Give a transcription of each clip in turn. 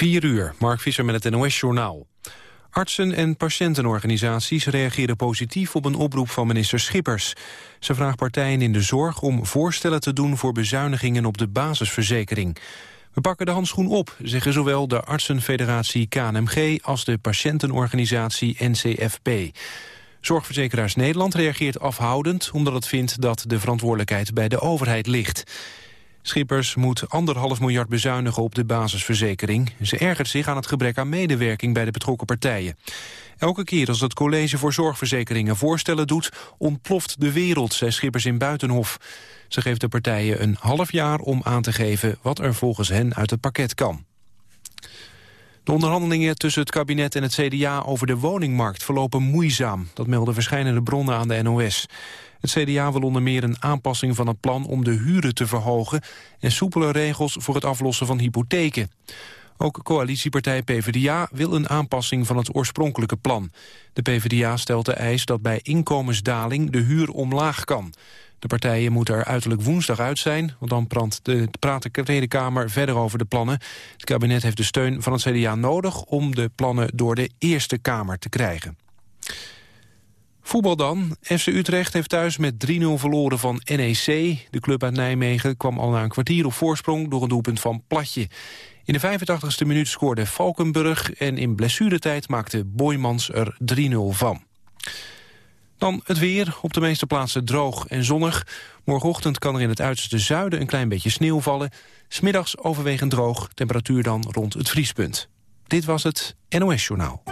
4 uur, Mark Visser met het NOS-journaal. Artsen en patiëntenorganisaties reageren positief op een oproep van minister Schippers. Ze vraagt partijen in de zorg om voorstellen te doen voor bezuinigingen op de basisverzekering. We pakken de handschoen op, zeggen zowel de artsenfederatie KNMG als de patiëntenorganisatie NCFP. Zorgverzekeraars Nederland reageert afhoudend omdat het vindt dat de verantwoordelijkheid bij de overheid ligt. Schippers moet anderhalf miljard bezuinigen op de basisverzekering. Ze ergert zich aan het gebrek aan medewerking bij de betrokken partijen. Elke keer als het College voor Zorgverzekeringen voorstellen doet... ontploft de wereld, zei Schippers in Buitenhof. Ze geeft de partijen een half jaar om aan te geven... wat er volgens hen uit het pakket kan. De onderhandelingen tussen het kabinet en het CDA over de woningmarkt verlopen moeizaam. Dat melden verschillende bronnen aan de NOS. Het CDA wil onder meer een aanpassing van het plan om de huren te verhogen... en soepele regels voor het aflossen van hypotheken. Ook coalitiepartij PvdA wil een aanpassing van het oorspronkelijke plan. De PvdA stelt de eis dat bij inkomensdaling de huur omlaag kan. De partijen moeten er uiterlijk woensdag uit zijn... want dan praat de, Tweede Kamer verder over de plannen. Het kabinet heeft de steun van het CDA nodig... om de plannen door de Eerste Kamer te krijgen. Voetbal dan. FC Utrecht heeft thuis met 3-0 verloren van NEC. De club uit Nijmegen kwam al na een kwartier op voorsprong... door een doelpunt van Platje. In de 85e minuut scoorde Valkenburg... en in blessuretijd maakte Boymans er 3-0 van. Dan het weer. Op de meeste plaatsen droog en zonnig. Morgenochtend kan er in het uiterste zuiden een klein beetje sneeuw vallen. Smiddags overwegend droog. Temperatuur dan rond het vriespunt. Dit was het NOS Journaal.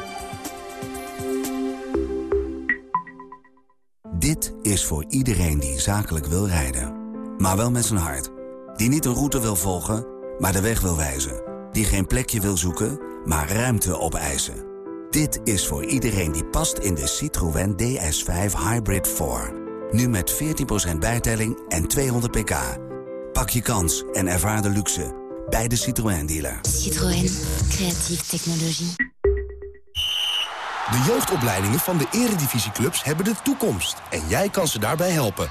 Dit is voor iedereen die zakelijk wil rijden. Maar wel met zijn hart. Die niet een route wil volgen, maar de weg wil wijzen. Die geen plekje wil zoeken, maar ruimte opeisen. Dit is voor iedereen die past in de Citroën DS5 Hybrid 4. Nu met 14% bijtelling en 200 pk. Pak je kans en ervaar de luxe bij de Citroën dealer. Citroën, creatieve technologie. De jeugdopleidingen van de eredivisieclubs hebben de toekomst. En jij kan ze daarbij helpen.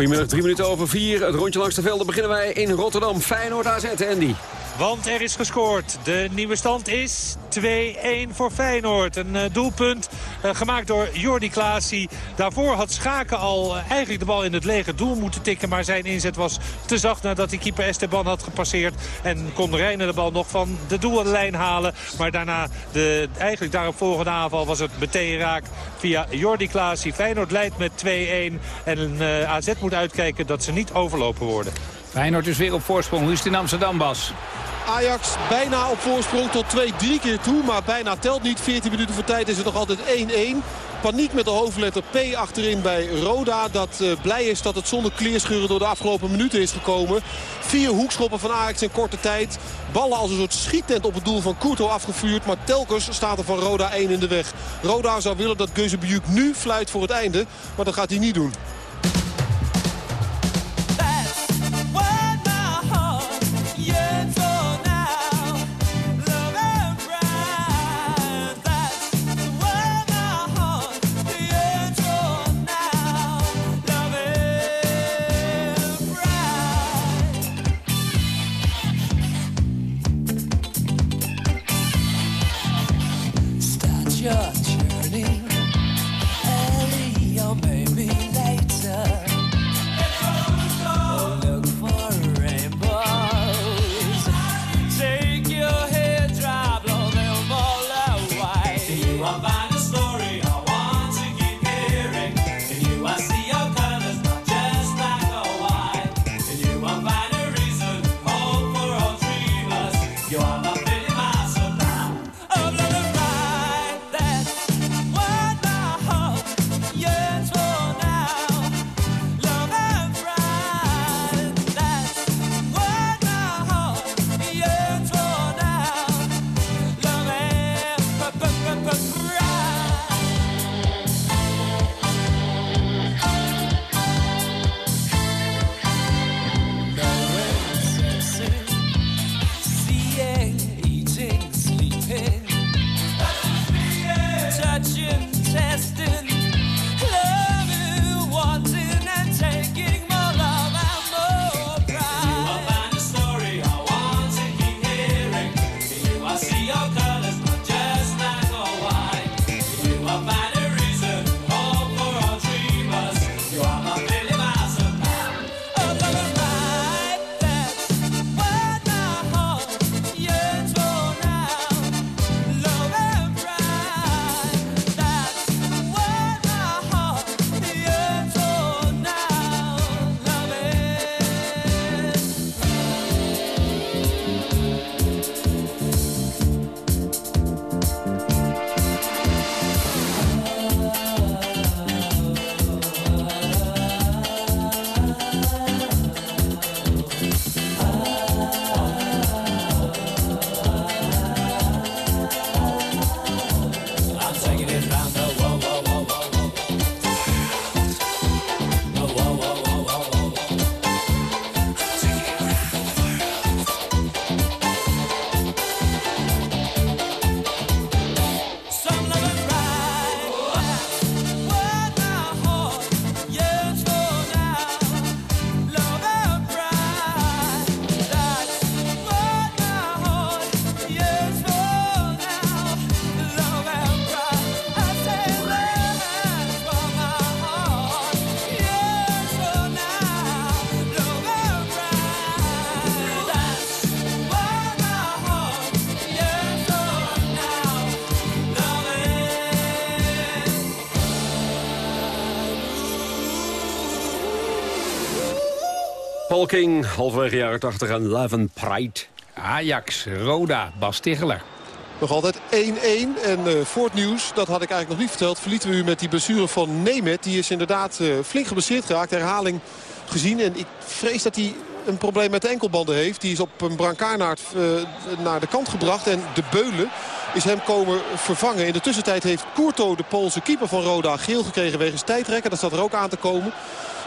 Goedemiddag, drie minuten over vier. Het rondje langs de velden beginnen wij in Rotterdam. Feyenoord AZ, Andy. Want er is gescoord. De nieuwe stand is 2-1 voor Feyenoord. Een uh, doelpunt uh, gemaakt door Jordi Klaasie. Daarvoor had Schaken al uh, eigenlijk de bal in het lege doel moeten tikken. Maar zijn inzet was te zacht nadat hij keeper Esteban had gepasseerd. En kon Reiner de bal nog van de doellijn halen. Maar daarna, de, eigenlijk daarop volgende aanval was het meteen raak via Jordi Klaasie. Feyenoord leidt met 2-1. En AZ moet uitkijken dat ze niet overlopen worden. Feyenoord is weer op voorsprong. Hoe is het in Amsterdam, Bas? Ajax bijna op voorsprong tot 2-3 keer toe. Maar bijna telt niet. 14 minuten voor tijd is het nog altijd 1-1. Paniek met de hoofdletter P achterin bij Roda. Dat uh, blij is dat het zonder kleerscheuren door de afgelopen minuten is gekomen. Vier hoekschoppen van Ajax in korte tijd. Ballen als een soort schiettent op het doel van Kurto afgevuurd. Maar telkens staat er van Roda 1 in de weg. Roda zou willen dat Geuzebujuk nu fluit voor het einde. Maar dat gaat hij niet doen. Paul King, halverwege jaren 80 en Leven Pride. Ajax, Roda, Bas Ticheler. Nog altijd 1-1. En uh, voor het nieuws, dat had ik eigenlijk nog niet verteld... verlieten we u met die blessure van Nemet. Die is inderdaad uh, flink geblesseerd geraakt. Herhaling gezien. En ik vrees dat hij een probleem met de enkelbanden heeft. Die is op een brancard naar, uh, naar de kant gebracht. En de Beulen is hem komen vervangen. In de tussentijd heeft Courto, de Poolse keeper van Roda, geel gekregen wegens tijdrekken. Dat staat er ook aan te komen.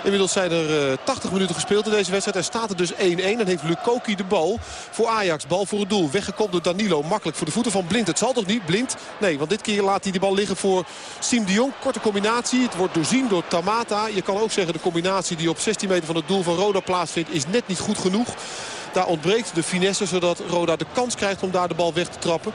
Inmiddels zijn er uh, 80 minuten gespeeld in deze wedstrijd. Er staat er dus 1-1. Dan heeft Lukoki de bal voor Ajax. Bal voor het doel. Weggekomen door Danilo. Makkelijk voor de voeten van Blind. Het zal toch niet? Blind? Nee, want dit keer laat hij de bal liggen voor Siem de Jong. Korte combinatie. Het wordt doorzien door Tamata. Je kan ook zeggen de combinatie die op 16 meter van het doel van Roda plaatsvindt is net niet goed genoeg. Daar ontbreekt de finesse zodat Roda de kans krijgt om daar de bal weg te trappen.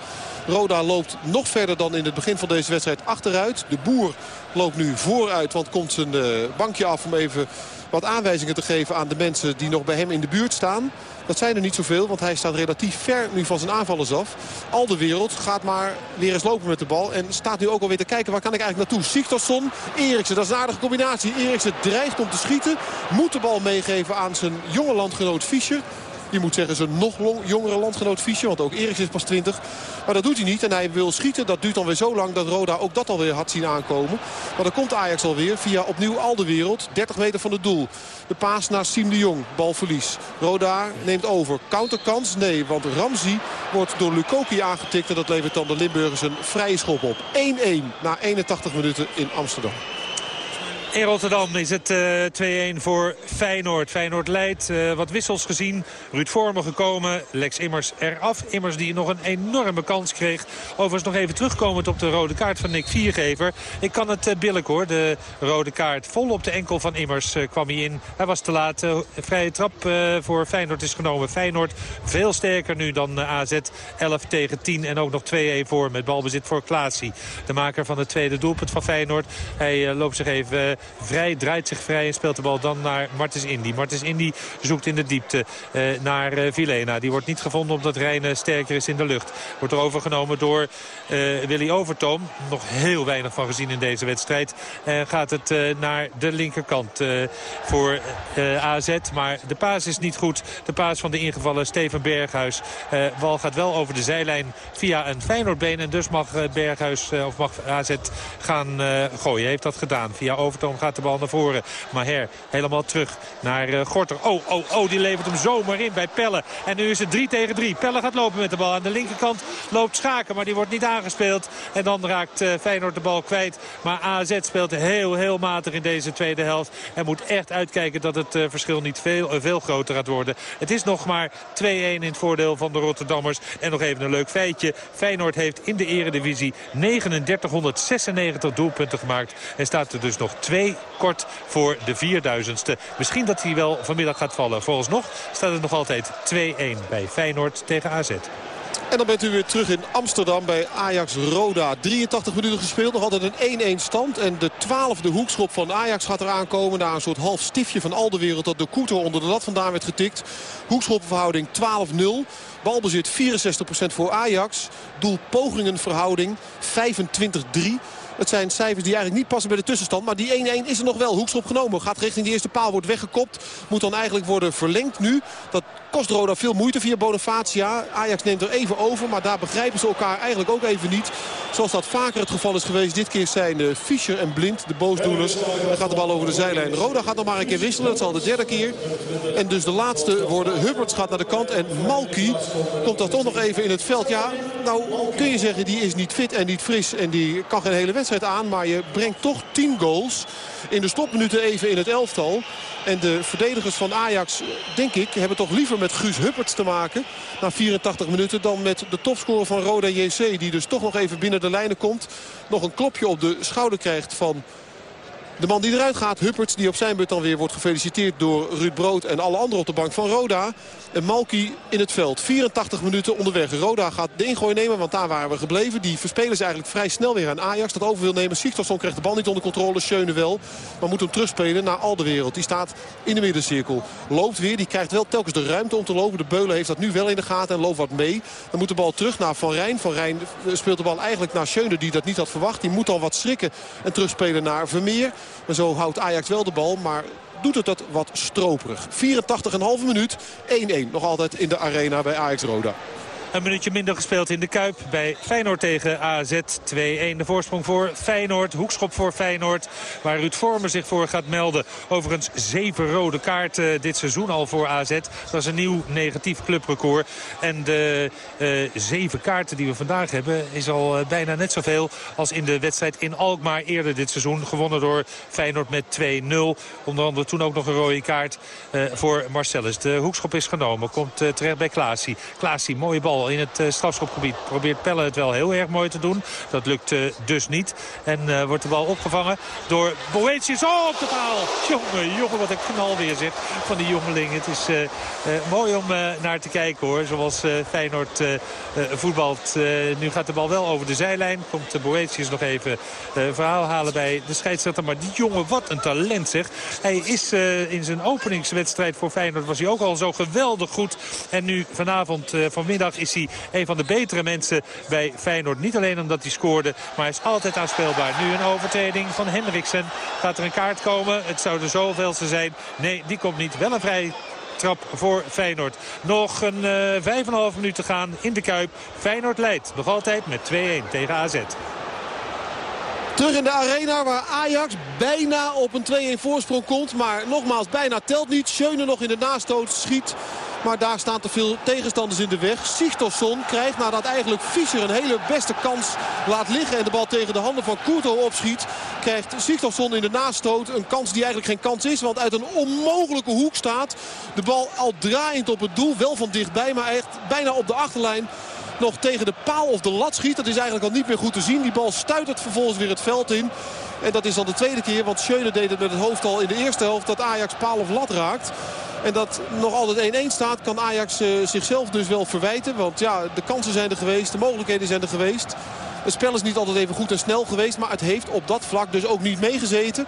Roda loopt nog verder dan in het begin van deze wedstrijd achteruit. De boer loopt nu vooruit, want komt zijn bankje af om even wat aanwijzingen te geven aan de mensen die nog bij hem in de buurt staan. Dat zijn er niet zoveel, want hij staat relatief ver nu van zijn aanvallers af. Al de wereld gaat maar weer eens lopen met de bal. En staat nu ook alweer te kijken, waar kan ik eigenlijk naartoe? Sigtorsson, Eriksen, dat is een aardige combinatie. Eriksen dreigt om te schieten. Moet de bal meegeven aan zijn jonge landgenoot Fischer. Je moet zeggen zijn nog jongere landgenoot Fischer. Want ook Eriks is pas 20. Maar dat doet hij niet. En hij wil schieten. Dat duurt dan weer zo lang dat Roda ook dat alweer had zien aankomen. Maar dan komt Ajax alweer via opnieuw al de wereld. 30 meter van het doel. De paas naar Siem de Jong. Balverlies. Roda neemt over. Counterkans? Nee, want Ramzi wordt door Lukoki aangetikt. En dat levert dan de Limburgers een vrije schop op. 1-1 na 81 minuten in Amsterdam. In Rotterdam is het uh, 2-1 voor Feyenoord. Feyenoord leidt, uh, wat wissels gezien. Ruud Vormer gekomen, Lex Immers eraf. Immers die nog een enorme kans kreeg. Overigens nog even terugkomend op de rode kaart van Nick Viergever. Ik kan het uh, hoor, de rode kaart. Vol op de enkel van Immers kwam hij in. Hij was te laat. vrije trap voor Feyenoord is genomen. Feyenoord veel sterker nu dan AZ. 11 tegen 10 en ook nog 2-1 voor met balbezit voor Klaasie. De maker van het tweede doelpunt van Feyenoord. Hij loopt zich even vrij, draait zich vrij en speelt de bal dan naar Martens Indy. Martens Indy zoekt in de diepte uh, naar uh, Vilena. Die wordt niet gevonden omdat Rijnen sterker is in de lucht. Wordt er overgenomen door uh, Willy Overtoom. Nog heel weinig van gezien in deze wedstrijd. En gaat het naar de linkerkant voor AZ. Maar de paas is niet goed. De paas van de ingevallen Steven Berghuis. Wal gaat wel over de zijlijn via een Feyenoordbeen. En dus mag Berghuis of mag AZ gaan gooien. Heeft dat gedaan via Overtoom gaat de bal naar voren. Maher helemaal terug naar uh, Gorter. Oh, oh, oh, die levert hem zomaar in bij Pelle. En nu is het 3 tegen 3. Pelle gaat lopen met de bal. Aan de linkerkant loopt Schaken, maar die wordt niet aangespeeld. En dan raakt uh, Feyenoord de bal kwijt. Maar AZ speelt heel, heel matig in deze tweede helft. En moet echt uitkijken dat het uh, verschil niet veel, veel groter gaat worden. Het is nog maar 2-1 in het voordeel van de Rotterdammers. En nog even een leuk feitje. Feyenoord heeft in de eredivisie 3996 doelpunten gemaakt. En staat er dus nog 2 kort voor de 4000ste. Misschien dat hij wel vanmiddag gaat vallen. Vooralsnog staat het nog altijd 2-1 bij Feyenoord tegen AZ. En dan bent u weer terug in Amsterdam bij Ajax Roda. 83 minuten gespeeld, nog altijd een 1-1 stand. En de twaalfde hoekschop van Ajax gaat eraan komen. Na een soort half stiftje van al de wereld dat de Koeter onder de lat vandaan werd getikt. Hoekschopverhouding 12-0. Balbezit 64% voor Ajax. Doelpogingenverhouding 25-3. Het zijn cijfers die eigenlijk niet passen bij de tussenstand. Maar die 1-1 is er nog wel. Hoekschop genomen. Gaat richting de eerste paal. Wordt weggekopt. Moet dan eigenlijk worden verlengd nu. Dat kost Roda veel moeite via Bonifacia. Ajax neemt er even over. Maar daar begrijpen ze elkaar eigenlijk ook even niet. Zoals dat vaker het geval is geweest. Dit keer zijn Fischer en Blind de boosdoeners. Dan gaat de bal over de zijlijn. Roda gaat nog maar een keer wisselen. Dat zal de derde keer. En dus de laatste worden. Hubberts gaat naar de kant. En Malki komt dan toch nog even in het veld. Ja, nou kun je zeggen die is niet fit en niet fris. En die kan geen hele wedstrijd aan. Maar je brengt toch 10 goals in de stopminuten even in het elftal. En de verdedigers van Ajax, denk ik, hebben toch liever met Guus Hupperts te maken. Na 84 minuten dan met de topscorer van Roda JC. Die dus toch nog even binnen de lijnen komt. Nog een klopje op de schouder krijgt van de man die eruit gaat, Hupperts, die op zijn beurt dan weer wordt gefeliciteerd door Ruud Brood en alle anderen op de bank van Roda. En Malki in het veld. 84 minuten onderweg. Roda gaat de ingooi nemen, want daar waren we gebleven. Die verspelen ze eigenlijk vrij snel weer aan Ajax. Dat over wil nemen. Sigtorsson krijgt de bal niet onder controle. Schöne wel. Maar moet hem terugspelen naar Alderwereld. Die staat in de middencirkel. Loopt weer. Die krijgt wel telkens de ruimte om te lopen. De Beulen heeft dat nu wel in de gaten en loopt wat mee. Dan moet de bal terug naar Van Rijn. Van Rijn speelt de bal eigenlijk naar Schöne die dat niet had verwacht. Die moet al wat schrikken en terugspelen naar Vermeer. En zo houdt Ajax wel de bal. Maar doet het het wat stroperig. 84,5 minuut, 1-1 nog altijd in de arena bij Ajax Roda. Een minuutje minder gespeeld in de Kuip bij Feyenoord tegen AZ 2-1. De voorsprong voor Feyenoord. Hoekschop voor Feyenoord. Waar Ruud Vormer zich voor gaat melden. Overigens zeven rode kaarten dit seizoen al voor AZ. Dat is een nieuw negatief clubrecord. En de uh, zeven kaarten die we vandaag hebben is al uh, bijna net zoveel als in de wedstrijd in Alkmaar eerder dit seizoen. Gewonnen door Feyenoord met 2-0. Onder andere toen ook nog een rode kaart voor Marcellus. De hoekschop is genomen. Komt terecht bij Klaasie. Klaasie, mooie bal in het uh, strafschopgebied. Probeert Pelle het wel heel erg mooi te doen. Dat lukt uh, dus niet. En uh, wordt de bal opgevangen door Boetius. Oh, op de paal. Jongen, jongen, wat een knal weer zeg van die jongeling. Het is mooi om naar te kijken hoor. Zoals Feyenoord voetbalt. nu gaat de bal wel over de zijlijn. Komt Boetius nog even verhaal halen bij de scheidsrechter. Maar die jongen, wat een talent zeg. Hij is in zijn openingswedstrijd voor Feyenoord was hij ook al zo geweldig goed. En nu vanavond, vanmiddag is een van de betere mensen bij Feyenoord. Niet alleen omdat hij scoorde, maar hij is altijd aanspeelbaar. Nu een overtreding van Hendriksen. Gaat er een kaart komen? Het zou er zoveelste zijn. Nee, die komt niet. Wel een vrij trap voor Feyenoord. Nog een uh, 5,5 minuut te gaan in de Kuip. Feyenoord leidt nog altijd met 2-1 tegen AZ. Terug in de arena waar Ajax bijna op een 2-1 voorsprong komt. Maar nogmaals, bijna telt niet. Schöne nog in de nastoot schiet. Maar daar staan te veel tegenstanders in de weg. Sigtorsson krijgt nadat eigenlijk Fischer een hele beste kans laat liggen. En de bal tegen de handen van Kurto opschiet. Krijgt Sigtorsson in de nastoot een kans die eigenlijk geen kans is. Want uit een onmogelijke hoek staat. De bal al draaiend op het doel. Wel van dichtbij maar echt bijna op de achterlijn nog tegen de paal of de lat schiet. Dat is eigenlijk al niet meer goed te zien. Die bal stuitert vervolgens weer het veld in. En dat is al de tweede keer, want Schöne deed het met het hoofd al in de eerste helft... dat Ajax paal of lat raakt. En dat nog altijd 1-1 staat, kan Ajax uh, zichzelf dus wel verwijten. Want ja, de kansen zijn er geweest, de mogelijkheden zijn er geweest. Het spel is niet altijd even goed en snel geweest. Maar het heeft op dat vlak dus ook niet meegezeten.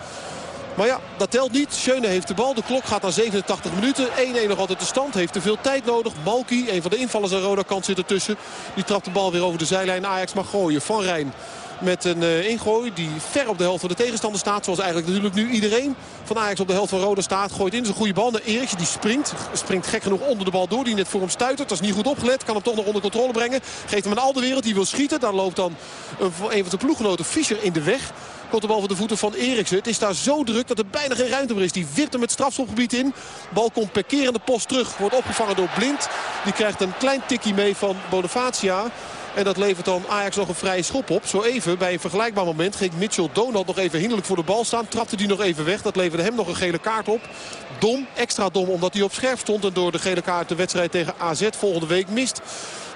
Maar ja, dat telt niet. Schöne heeft de bal. De klok gaat naar 87 minuten. 1-1 nog altijd de stand. Heeft te veel tijd nodig. Malky, een van de invallers aan Roda kant zit ertussen. Die trapt de bal weer over de zijlijn. Ajax mag gooien. Van Rijn met een uh, ingooi die ver op de helft van de tegenstander staat. Zoals eigenlijk natuurlijk nu iedereen van Ajax op de helft van Roda staat. Gooit in zijn goede bal naar Erikje. Die springt. Springt gek genoeg onder de bal door. Die net voor hem stuitert. Dat is niet goed opgelet. Kan hem toch nog onder controle brengen. Geeft hem een al de wereld. Die wil schieten. Daar loopt dan een, van de ploeggenoten Fischer in de weg. Komt de bal voor de voeten van Eriksen. Het is daar zo druk dat er bijna geen ruimte meer is. Die wipt hem het strafschopgebied in. Bal komt per keer de post terug. Wordt opgevangen door Blind. Die krijgt een klein tikkie mee van Bonifacia. En dat levert dan Ajax nog een vrije schop op. Zo even, bij een vergelijkbaar moment, ging Mitchell Donald nog even hinderlijk voor de bal staan. Trapte die nog even weg. Dat leverde hem nog een gele kaart op. Dom, extra dom, omdat hij op scherp stond. En door de gele kaart de wedstrijd tegen AZ volgende week mist.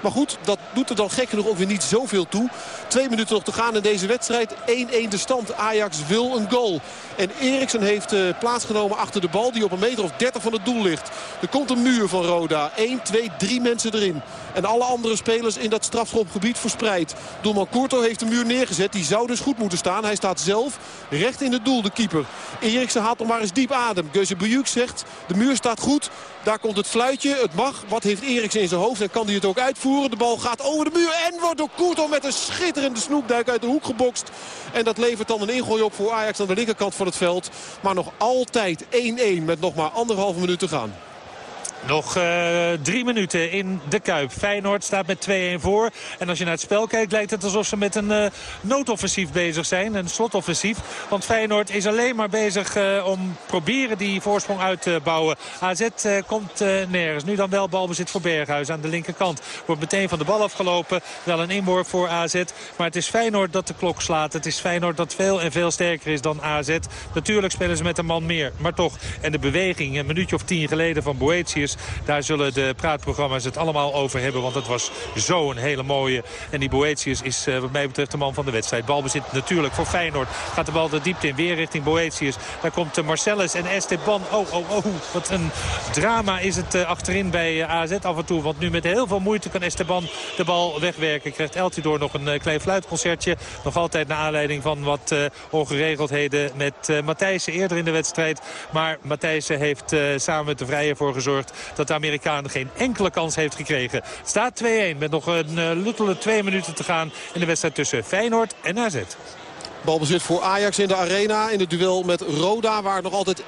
Maar goed, dat doet er dan gek genoeg ook weer niet zoveel toe. Twee minuten nog te gaan in deze wedstrijd. 1-1 de stand. Ajax wil een goal. En Eriksen heeft uh, plaatsgenomen achter de bal die op een meter of 30 van het doel ligt. Er komt een muur van Roda. 1, 2, 3 mensen erin. En alle andere spelers in dat strafschopgebied verspreid. Doelman Courto heeft de muur neergezet. Die zou dus goed moeten staan. Hij staat zelf recht in het doel, de keeper. Eriksen haalt nog maar eens diep adem. Geuze Bujuk zegt, de muur staat goed. Daar komt het fluitje. Het mag. Wat heeft Eriksen in zijn hoofd en kan hij het ook uitvoeren? De bal gaat over de muur en wordt door Courto met een schitterende snoepduik uit de hoek gebokst. En dat levert dan een ingooi op voor Ajax aan de linkerkant van het veld. Maar nog altijd 1-1 met nog maar anderhalve minuut te gaan. Nog uh, drie minuten in de Kuip. Feyenoord staat met 2-1 voor. En als je naar het spel kijkt lijkt het alsof ze met een uh, noodoffensief bezig zijn. Een slotoffensief. Want Feyenoord is alleen maar bezig uh, om proberen die voorsprong uit te bouwen. AZ komt nergens. Nu dan wel balbezit voor Berghuis aan de linkerkant. Wordt meteen van de bal afgelopen. Wel een inworp voor AZ. Maar het is Feyenoord dat de klok slaat. Het is Feyenoord dat veel en veel sterker is dan AZ. Natuurlijk spelen ze met een man meer. Maar toch. En de beweging een minuutje of tien geleden van Boetius daar zullen de praatprogramma's het allemaal over hebben. Want het was zo'n hele mooie. En die Boetius is uh, wat mij betreft de man van de wedstrijd. Balbezit natuurlijk voor Feyenoord. Gaat de bal de diepte in. Weer richting Boetius. Daar komt uh, Marcellus en Esteban. Oh, oh, oh. Wat een drama is het uh, achterin bij AZ af en toe. Want nu met heel veel moeite kan Esteban de bal wegwerken. Krijgt Eltidoor nog een klein fluitconcertje. Nog altijd naar aanleiding van wat ongeregeldheden met Matthijssen eerder in de wedstrijd. Maar Matthijssen heeft samen met de Vrije voor gezorgd dat de Amerikaan geen enkele kans heeft gekregen. Staat 2-1 met nog een uh, luttele twee minuten te gaan in de wedstrijd tussen Feyenoord en AZ. Balbezit voor Ajax in de arena. In het duel met Roda waar nog altijd 1-1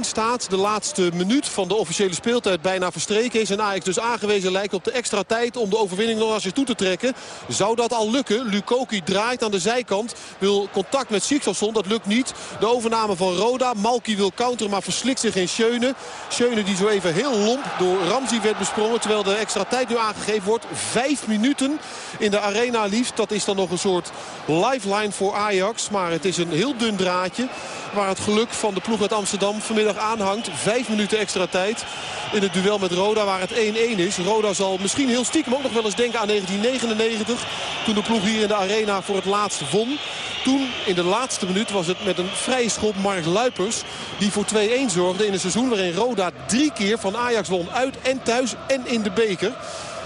staat. De laatste minuut van de officiële speeltijd bijna verstreken is. En Ajax dus aangewezen lijkt op de extra tijd om de overwinning nog naar zich toe te trekken. Zou dat al lukken? Lukoki draait aan de zijkant. Wil contact met Siktorsson. Dat lukt niet. De overname van Roda. Malki wil counteren maar verslikt zich in Schöne. Schöne die zo even heel lomp door Ramsey werd besprongen. Terwijl de extra tijd nu aangegeven wordt. Vijf minuten in de arena liefst. Dat is dan nog een soort lifeline voor Ajax. Maar het is een heel dun draadje. Waar het geluk van de ploeg uit Amsterdam vanmiddag aanhangt. Vijf minuten extra tijd in het duel met Roda waar het 1-1 is. Roda zal misschien heel stiekem ook nog wel eens denken aan 1999. Toen de ploeg hier in de arena voor het laatst won. Toen in de laatste minuut was het met een vrije schop Mark Luipers. Die voor 2-1 zorgde in een seizoen waarin Roda drie keer van Ajax won. Uit en thuis en in de beker.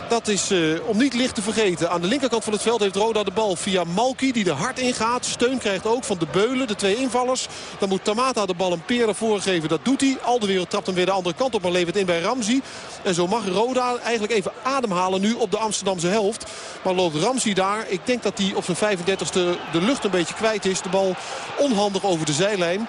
Dat is uh, om niet licht te vergeten. Aan de linkerkant van het veld heeft Roda de bal via Malki die er hard in gaat. Steun krijgt ook van de Beulen, de twee invallers. Dan moet Tamata de bal een peer naar voren geven. Dat doet hij. Al de wereld trapt hem weer de andere kant op. Maar levert in bij Ramzi. En zo mag Roda eigenlijk even ademhalen nu op de Amsterdamse helft. Maar loopt Ramzi daar. Ik denk dat hij op zijn 35e de lucht een beetje kwijt is. De bal onhandig over de zijlijn.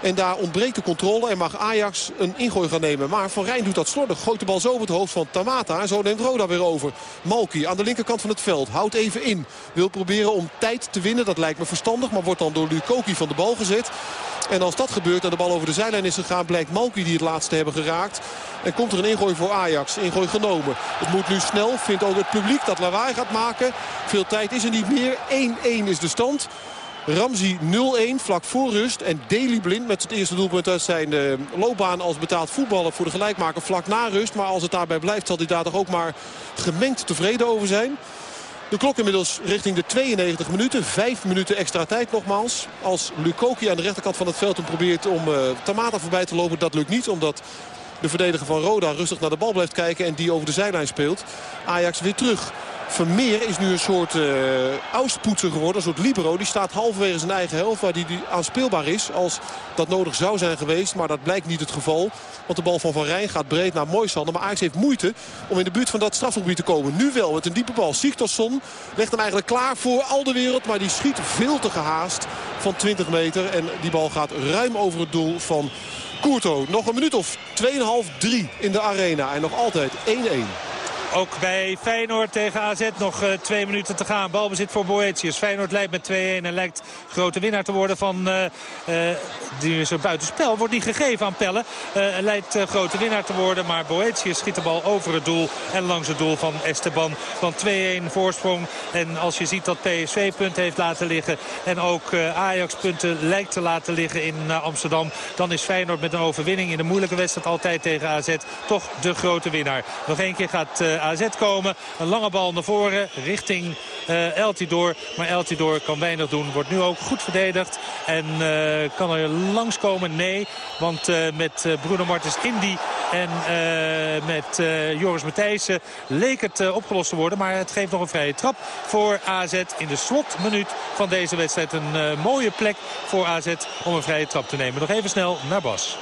En daar ontbreekt de controle en mag Ajax een ingooi gaan nemen. Maar Van Rijn doet dat slordig. Gooit de bal zo op het hoofd van Tamata. Zo neemt Roda weer over. Malki aan de linkerkant van het veld. Houdt even in. Wil proberen om tijd te winnen. Dat lijkt me verstandig. Maar wordt dan door Lukoki van de bal gezet. En als dat gebeurt en de bal over de zijlijn is gegaan... blijkt Malki die het laatste hebben geraakt. En komt er een ingooi voor Ajax. Ingooi genomen. Het moet nu snel. Vindt ook het publiek dat lawaai gaat maken. Veel tijd is er niet meer. 1-1 is de stand. Ramzi 0-1 vlak voor rust. En Deli Blind met het eerste doelpunt uit zijn uh, loopbaan als betaald voetballer voor de gelijkmaker vlak na rust. Maar als het daarbij blijft zal hij daar toch ook maar gemengd tevreden over zijn. De klok inmiddels richting de 92 minuten. Vijf minuten extra tijd nogmaals. Als Lukoki aan de rechterkant van het veld probeert om uh, Tamata voorbij te lopen. Dat lukt niet omdat de verdediger van Roda rustig naar de bal blijft kijken. En die over de zijlijn speelt. Ajax weer terug. Vermeer is nu een soort uh, geworden. Een soort libero. Die staat halverwege zijn eigen helft waar die, die aanspeelbaar is. Als dat nodig zou zijn geweest. Maar dat blijkt niet het geval. Want de bal van Van Rijn gaat breed naar Moisander. Maar Ajax heeft moeite om in de buurt van dat strafgebied te komen. Nu wel met een diepe bal. Sigtorsson legt hem eigenlijk klaar voor al de wereld. Maar die schiet veel te gehaast van 20 meter. En die bal gaat ruim over het doel van Courto. Nog een minuut of 2,5, 3 in de arena. En nog altijd 1-1. Ook bij Feyenoord tegen AZ nog uh, twee minuten te gaan. Balbezit voor Boetius. Feyenoord leidt met 2-1 en lijkt grote winnaar te worden van... Uh, uh, die is er buitenspel. Wordt niet gegeven aan Pelle. lijkt grote winnaar te worden. Maar Boetius schiet de bal over het doel. En langs het doel van Esteban. Van 2-1 voorsprong. En als je ziet dat PSV punten heeft laten liggen. En ook Ajax punten lijkt te laten liggen in Amsterdam. Dan is Feyenoord met een overwinning in de moeilijke wedstrijd altijd tegen AZ. Toch de grote winnaar. Nog één keer gaat AZ komen. Een lange bal naar voren richting uh, El Tidor. Maar El Tidor kan weinig doen. Wordt nu ook goed verdedigd. En uh, kan er langskomen? Nee. Want uh, met Bruno Martens Indy en met Joris Matthijssen leek het opgelost te worden. Maar het geeft nog een vrije trap voor AZ in de slotminuut van deze wedstrijd. Een mooie plek voor AZ om een vrije trap te nemen. Nog even snel naar Bas.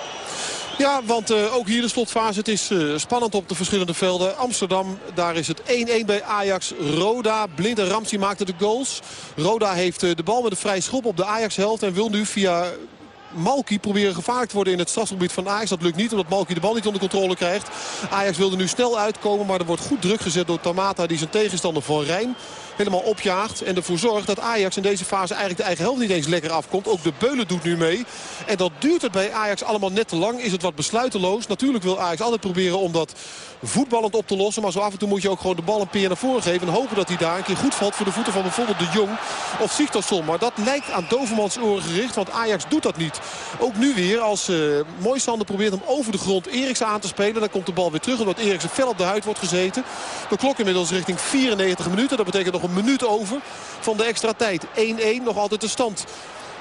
Ja, want uh, ook hier de slotfase. Het is uh, spannend op de verschillende velden. Amsterdam, daar is het 1-1 bij Ajax. Roda, Blind en Ramsey maakten de goals. Roda heeft uh, de bal met een vrij schop op de Ajax-helft. En wil nu via Malki proberen gevaarlijk te worden in het strafgebied van Ajax. Dat lukt niet omdat Malki de bal niet onder controle krijgt. Ajax wilde nu snel uitkomen, maar er wordt goed druk gezet door Tamata. Die zijn tegenstander Van Rijn helemaal opjaagt. En ervoor zorgt dat Ajax in deze fase eigenlijk de eigen helft niet eens lekker afkomt. Ook de Beulen doet nu mee. En dat duurt het bij Ajax allemaal net te lang. Is het wat besluiteloos. Natuurlijk wil Ajax altijd proberen om dat voetballend op te lossen. Maar zo af en toe moet je ook gewoon de bal een peer naar voren geven. En hopen dat hij daar een keer goed valt voor de voeten van bijvoorbeeld de Jong of Sigtorsson. Maar dat lijkt aan Dovermans oren gericht. Want Ajax doet dat niet. Ook nu weer als uh, Moisander probeert hem over de grond Eriksen aan te spelen. Dan komt de bal weer terug omdat Eriksen fel op de huid wordt gezeten. De klok inmiddels richting 94 minuten. Dat betekent nog een minuut over van de extra tijd. 1-1 nog altijd de stand.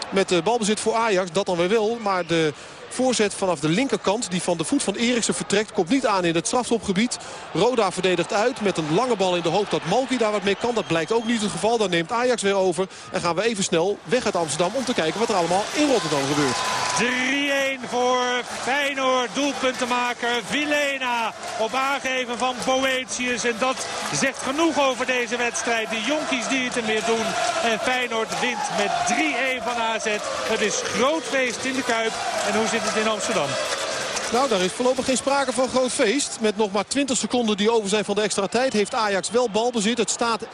Met de balbezit voor Ajax, dat dan weer wel. Maar de Voorzet vanaf de linkerkant die van de voet van Eriksen vertrekt. Komt niet aan in het strafschopgebied. Roda verdedigt uit met een lange bal in de hoop dat Malki daar wat mee kan. Dat blijkt ook niet het geval. Dan neemt Ajax weer over. En gaan we even snel weg uit Amsterdam om te kijken wat er allemaal in Rotterdam gebeurt. 3-1 voor Feyenoord. Doelpuntenmaker Vilena op aangeven van Boetius. En dat zegt genoeg over deze wedstrijd. De jonkies die het er weer doen. En Feyenoord wint met 3-1 van AZ. Het is groot feest in de Kuip. En hoe zit in Amsterdam? Nou, daar is voorlopig geen sprake van groot feest. Met nog maar 20 seconden die over zijn van de extra tijd... heeft Ajax wel balbezit. Het staat 1-1.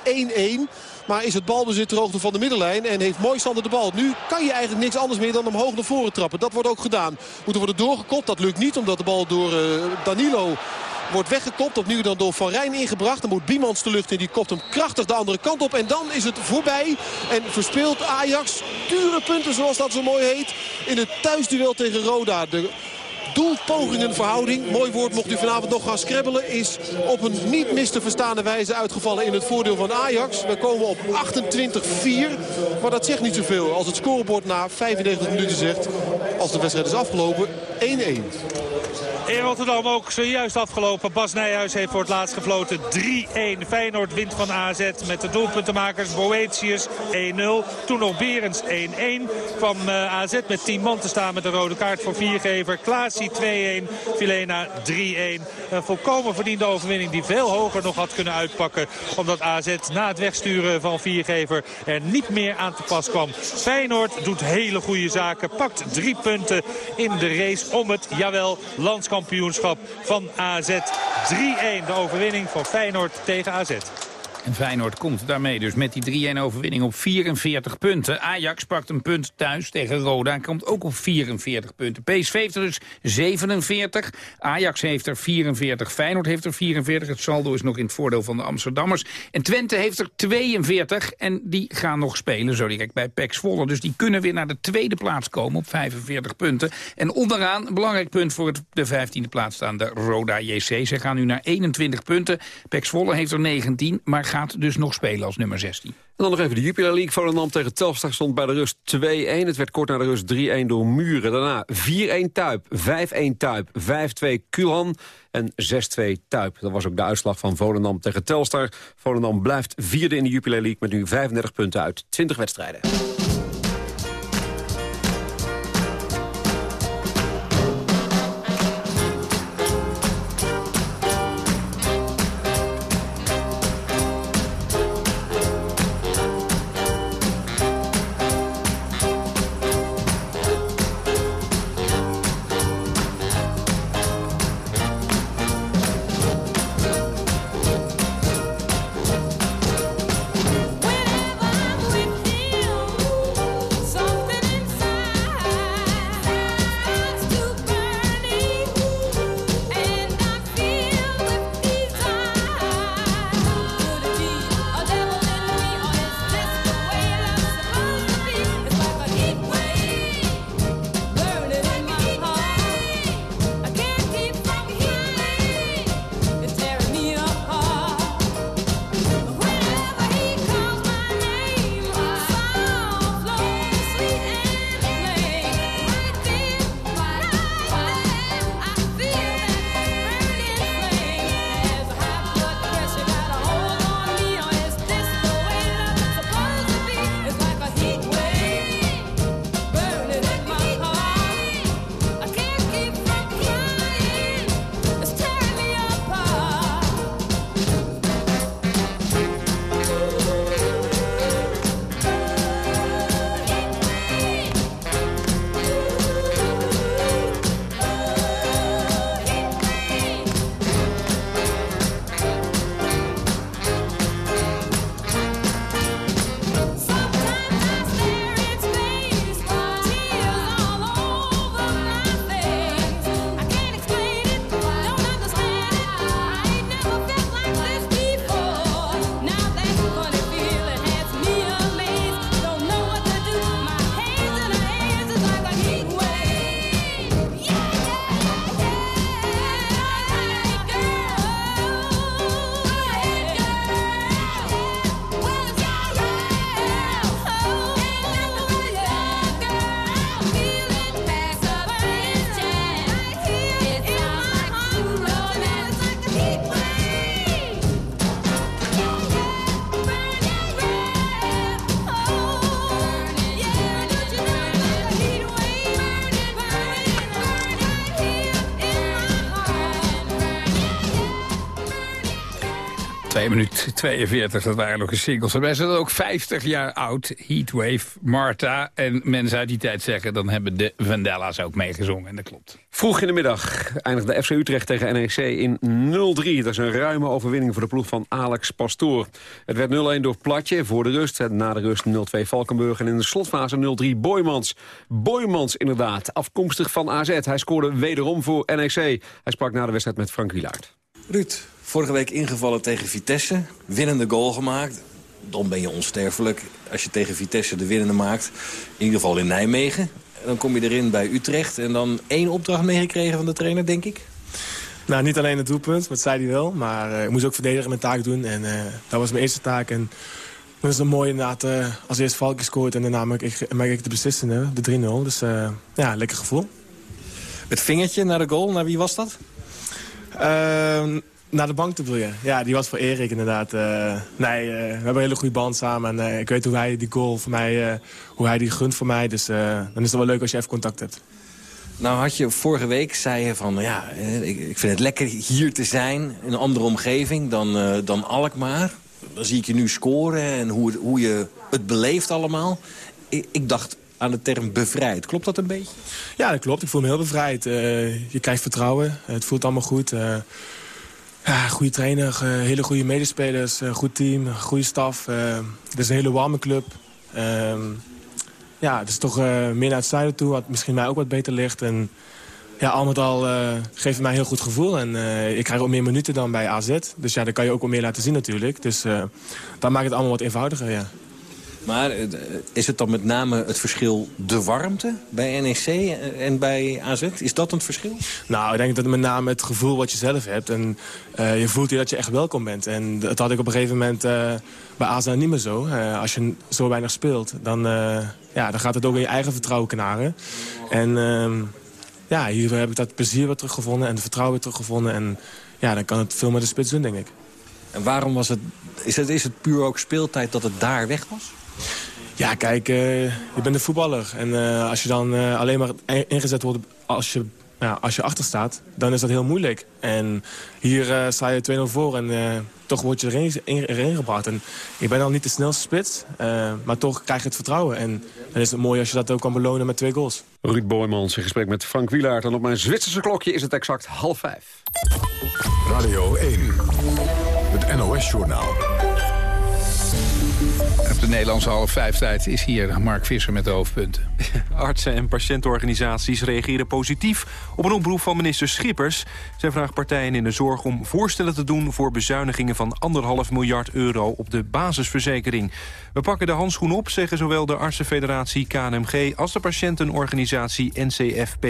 Maar is het balbezit ter hoogte van de middenlijn. En heeft Moisander de bal. Nu kan je eigenlijk niks anders meer dan omhoog naar voren trappen. Dat wordt ook gedaan. Moet er worden doorgekopt. Dat lukt niet omdat de bal door uh, Danilo wordt weggekopt. Opnieuw dan door Van Rijn ingebracht. Dan moet Biemans de lucht in. Die kopt hem krachtig de andere kant op. En dan is het voorbij. En verspeelt Ajax dure punten zoals dat zo mooi heet. In het thuisduel tegen Roda. De doelpogingenverhouding. Mooi woord mocht u vanavond nog gaan scrabbelen. Is op een niet mis te verstaande wijze uitgevallen in het voordeel van Ajax. We komen op 28-4. Maar dat zegt niet zoveel als het scorebord na 95 minuten zegt. Als de wedstrijd is afgelopen 1-1. In Rotterdam ook zojuist afgelopen. Bas Nijhuis heeft voor het laatst gefloten 3-1. Feyenoord wint van AZ met de doelpuntenmakers Boetius 1-0. Toen nog Berends 1-1. Kwam uh, AZ met 10 man te staan met een rode kaart voor viergever. Klaasie 2-1. Filena 3-1. Een volkomen verdiende overwinning die veel hoger nog had kunnen uitpakken. Omdat AZ na het wegsturen van viergever er niet meer aan te pas kwam. Feyenoord doet hele goede zaken. Pakt drie punten in de race om het, jawel, landskampioen kampioenschap van AZ. 3-1 de overwinning van Feyenoord tegen AZ. En Feyenoord komt daarmee dus met die 3-1 overwinning op 44 punten. Ajax pakt een punt thuis tegen Roda komt ook op 44 punten. PSV heeft er dus 47. Ajax heeft er 44. Feyenoord heeft er 44. Het saldo is nog in het voordeel van de Amsterdammers. En Twente heeft er 42 en die gaan nog spelen zo direct bij PEC Zwolle. Dus die kunnen weer naar de tweede plaats komen op 45 punten. En onderaan, een belangrijk punt voor de 15e plaats staan de Roda JC. Ze gaan nu naar 21 punten. PEC Zwolle heeft er 19, maar gaat dus nog spelen als nummer 16. En dan nog even de Jupiler League. Volendam tegen Telstar stond bij de rust 2-1. Het werd kort na de rust 3-1 door Muren. Daarna 4-1 Tuip, 5-1 Tuip, 5-2 Kulan en 6-2 Tuip. Dat was ook de uitslag van Volendam tegen Telstar. Volendam blijft vierde in de Jupiler League met nu 35 punten uit 20 wedstrijden. 2 minuten 42, dat waren nog een singles. En wij zijn ook 50 jaar oud, Heatwave, Marta. En mensen uit die tijd zeggen, dan hebben de Vandellas ook meegezongen. En dat klopt. Vroeg in de middag eindigde FC Utrecht tegen NEC in 0-3. Dat is een ruime overwinning voor de ploeg van Alex Pastoor. Het werd 0-1 door Platje voor de rust. En na de rust 0-2 Valkenburg. En in de slotfase 0-3 Boymans. Boymans inderdaad, afkomstig van AZ. Hij scoorde wederom voor NEC. Hij sprak na de wedstrijd met Frank Wielaert. Ruud, vorige week ingevallen tegen Vitesse. Winnende goal gemaakt. Dan ben je onsterfelijk als je tegen Vitesse de winnende maakt. In ieder geval in Nijmegen. Dan kom je erin bij Utrecht. En dan één opdracht meegekregen van de trainer, denk ik. Nou, niet alleen het doelpunt, dat zei hij wel. Maar uh, ik moest ook verdedigen mijn taak doen. En uh, dat was mijn eerste taak. En dat is een mooi inderdaad. Uh, als eerst Valk scoort en daarna maak ik, maak ik de beslissende, de 3-0. Dus ja, lekker gevoel. Het vingertje naar de goal, naar wie was dat? Naar de bank te je? Ja, die was voor Erik inderdaad. Uh, nee, uh, we hebben een hele goede band samen. En uh, ik weet hoe hij die goal voor mij, hoe hij die gunt voor mij. Dus dan is het wel leuk als je even contact hebt. Nou had je vorige week, zei je van, ja, ik, ik vind het lekker hier te zijn. In een andere omgeving dan, dan Alkmaar. Dan zie ik je nu scoren en hoe, hoe je het beleeft allemaal. Ik, ik dacht, aan de term bevrijd. Klopt dat een beetje? Ja, dat klopt. Ik voel me heel bevrijd. Uh, je krijgt vertrouwen. het voelt allemaal goed. Uh, ja, goede trainer, uh, hele goede medespelers, goed team, goede staf. het is een hele warme club. Ehm, ja, het is toch meer naar het zuiden toe, wat misschien mij ook wat beter ligt. En ja, al met al geeft het mij een heel goed gevoel. En ik krijg ook meer minuten dan bij AZ. Dus ja, dan kan je ook wel meer laten zien natuurlijk. Dus dat maakt het allemaal wat eenvoudiger, ja. Maar eh, is het dan met name het verschil de warmte bij NEC en bij AZ? Is dat een verschil? Nou, ik denk dat het met name het gevoel wat je zelf hebt. En uh, je voelt hier dat je echt welkom bent. En dat had ik op een gegeven moment uh, bij AZ niet meer zo. Uh, als je zo weinig speelt, dan, ja, dan gaat het ook in je eigen vertrouwen knaren. En ehm, ja, hier heb ik dat plezier weer teruggevonden en het vertrouwen weer teruggevonden. En ja, dan kan het veel met de spits doen, denk ik. En waarom was het... Is het, is het puur ook speeltijd dat het daar weg was? Ja, kijk, uh, je bent een voetballer. En uh, als je dan uh, alleen maar ingezet wordt als je, ja, als je achter staat, dan is dat heel moeilijk. En hier sta je 2-0 voor en toch word je erin, erin, gebracht. En ik ben al niet de snelste spits, maar toch krijg je het vertrouwen. En dan is het mooi als je dat ook kan belonen met twee goals. Ruud Boymans in gesprek met Frank Wielaert. En op mijn Zwitserse klokje is het exact half vijf. Radio 1, het NOS-journaal. Op de Nederlandse half vijf tijd is hier Mark Visser met de hoofdpunten. Artsen en patiëntenorganisaties reageren positief op een oproep van minister Schippers. Zij vraagt partijen in de zorg om voorstellen te doen voor bezuinigingen van anderhalf miljard euro op de basisverzekering. We pakken de handschoen op, zeggen zowel de artsenfederatie KNMG als de patiëntenorganisatie NCFP.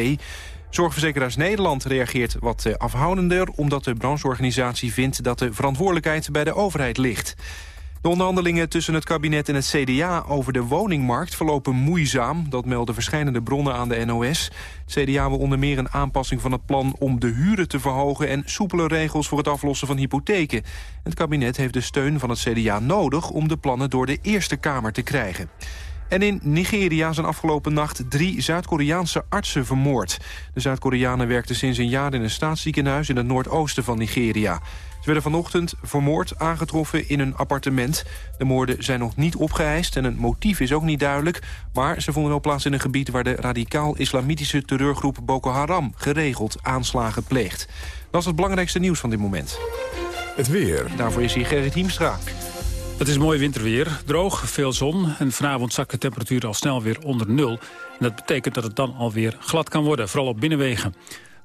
Zorgverzekeraars Nederland reageert wat eh, afhoudender... omdat de brancheorganisatie vindt dat de verantwoordelijkheid bij de overheid ligt. De onderhandelingen tussen het kabinet en het CDA over de woningmarkt verlopen moeizaam. Dat melden verschillende bronnen aan de NOS. Het CDA wil onder meer een aanpassing van het plan om de huren te verhogen... en soepele regels voor het aflossen van hypotheken. Het kabinet heeft de steun van het CDA nodig om de plannen door de Eerste Kamer te krijgen. En in Nigeria zijn afgelopen nacht drie Zuid-Koreaanse artsen vermoord. De Zuid-Koreanen werkten sinds een jaar in een staatsziekenhuis in het noordoosten van Nigeria. Ze werden vanochtend vermoord aangetroffen in een appartement. De moorden zijn nog niet opgeëist en een motief is ook niet duidelijk. Maar ze vonden wel plaats in een gebied waar de radicaal-islamitische terreurgroep Boko Haram geregeld aanslagen pleegt. Dat is het belangrijkste nieuws van dit moment. Het weer. Daarvoor is hier Gerrit Hiemstra. Het is mooi winterweer, droog, veel zon en vanavond zakt de temperatuur al snel weer onder nul. En dat betekent dat het dan alweer glad kan worden, vooral op binnenwegen.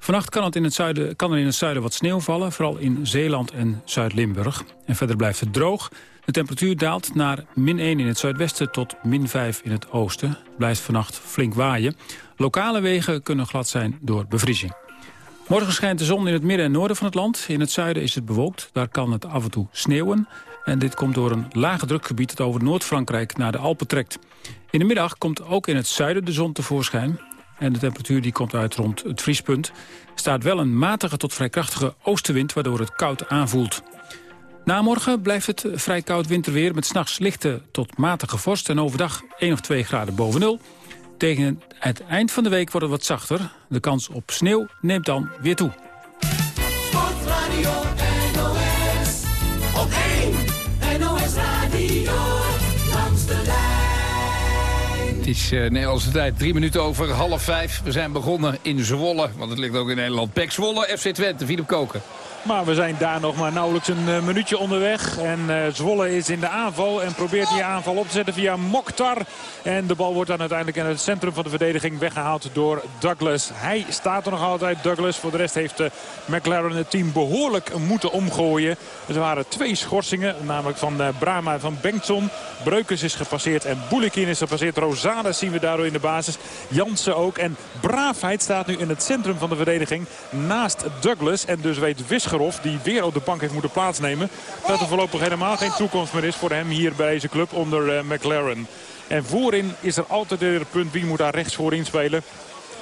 Vannacht kan, het in het zuiden, kan er in het zuiden wat sneeuw vallen, vooral in Zeeland en Zuid-Limburg. En verder blijft het droog. De temperatuur daalt naar min 1 in het zuidwesten tot min 5 in het oosten. Het blijft vannacht flink waaien. Lokale wegen kunnen glad zijn door bevriezing. Morgen schijnt de zon in het midden en noorden van het land. In het zuiden is het bewolkt, daar kan het af en toe sneeuwen. En dit komt door een lage drukgebied dat over Noord-Frankrijk naar de Alpen trekt. In de middag komt ook in het zuiden de zon tevoorschijn. En de temperatuur die komt uit rond het vriespunt. Staat wel een matige tot vrij krachtige oostenwind... waardoor het koud aanvoelt. Na morgen blijft het vrij koud winterweer... met s'nachts lichte tot matige vorst... en overdag 1 of 2 graden boven nul. Tegen het eind van de week wordt het wat zachter. De kans op sneeuw neemt dan weer toe. Het is uh, Nederlandse tijd, drie minuten over half vijf. We zijn begonnen in Zwolle, want het ligt ook in Nederland. Pek Zwolle, FC Twente, Philip Koken. Maar we zijn daar nog maar nauwelijks een uh, minuutje onderweg. En uh, Zwolle is in de aanval en probeert die aanval op te zetten via Mokhtar. En de bal wordt dan uiteindelijk in het centrum van de verdediging weggehaald door Douglas. Hij staat er nog altijd, Douglas. Voor de rest heeft uh, McLaren het team behoorlijk moeten omgooien. Er waren twee schorsingen, namelijk van Brama en van Bengtson. Breukers is gepasseerd en Boulikin is gepasseerd. Rosada zien we daardoor in de basis. Jansen ook. En Braafheid staat nu in het centrum van de verdediging naast Douglas. En dus weet Wisger die weer op de bank heeft moeten plaatsnemen. Dat er voorlopig helemaal geen toekomst meer is voor hem hier bij deze club onder uh, McLaren. En voorin is er altijd weer het punt wie moet daar rechts voorin spelen.